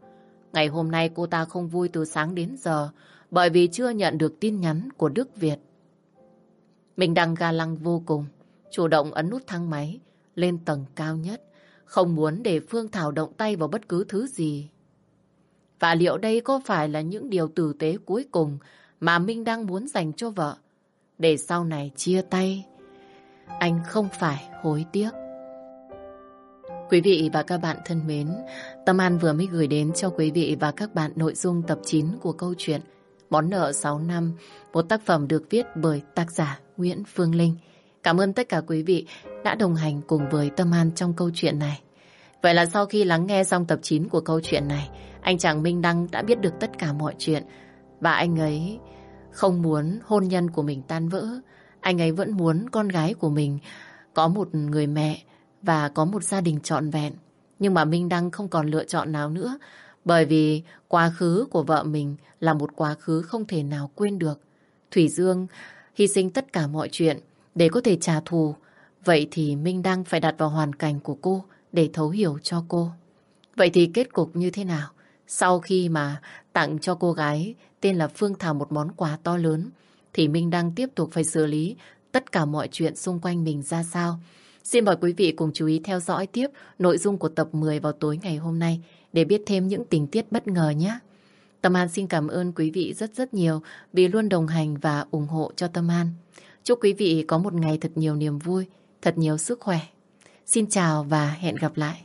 Ngày hôm nay cô ta không vui từ sáng đến giờ, bởi vì chưa nhận được tin nhắn của Đức Việt. Mình đang ga lăng vô cùng, chủ động ấn nút thang máy, lên tầng cao nhất, không muốn để Phương Thảo động tay vào bất cứ thứ gì. Và liệu đây có phải là những điều tử tế cuối cùng mà Minh đang muốn dành cho vợ? Để sau này chia tay, anh không phải hối tiếc. Quý vị và các bạn thân mến, Tâm An vừa mới gửi đến cho quý vị và các bạn nội dung tập 9 của câu chuyện Món nợ 6 năm, một tác phẩm được viết bởi tác giả Nguyễn Phương Linh. Cảm ơn tất cả quý vị đã đồng hành cùng với Tâm An trong câu chuyện này. Vậy là sau khi lắng nghe xong tập 9 của câu chuyện này, anh chàng Minh Đăng đã biết được tất cả mọi chuyện và anh ấy không muốn hôn nhân của mình tan vỡ. Anh ấy vẫn muốn con gái của mình có một người mẹ và có một gia đình trọn vẹn. Nhưng mà Minh Đăng không còn lựa chọn nào nữa bởi vì quá khứ của vợ mình là một quá khứ không thể nào quên được. Thủy Dương hy sinh tất cả mọi chuyện để có thể trả thù. Vậy thì Minh Đăng phải đặt vào hoàn cảnh của cô để thấu hiểu cho cô. Vậy thì kết cục như thế nào? Sau khi mà tặng cho cô gái tên là Phương Thảo một món quà to lớn, thì Minh Đăng tiếp tục phải xử lý tất cả mọi chuyện xung quanh mình ra sao. Xin mời quý vị cùng chú ý theo dõi tiếp nội dung của tập 10 vào tối ngày hôm nay để biết thêm những tình tiết bất ngờ nhé. Tâm An xin cảm ơn quý vị rất rất nhiều vì luôn đồng hành và ủng hộ cho Tâm An. Chúc quý vị có một ngày thật nhiều niềm vui, thật nhiều sức khỏe. Xin chào và hẹn gặp lại.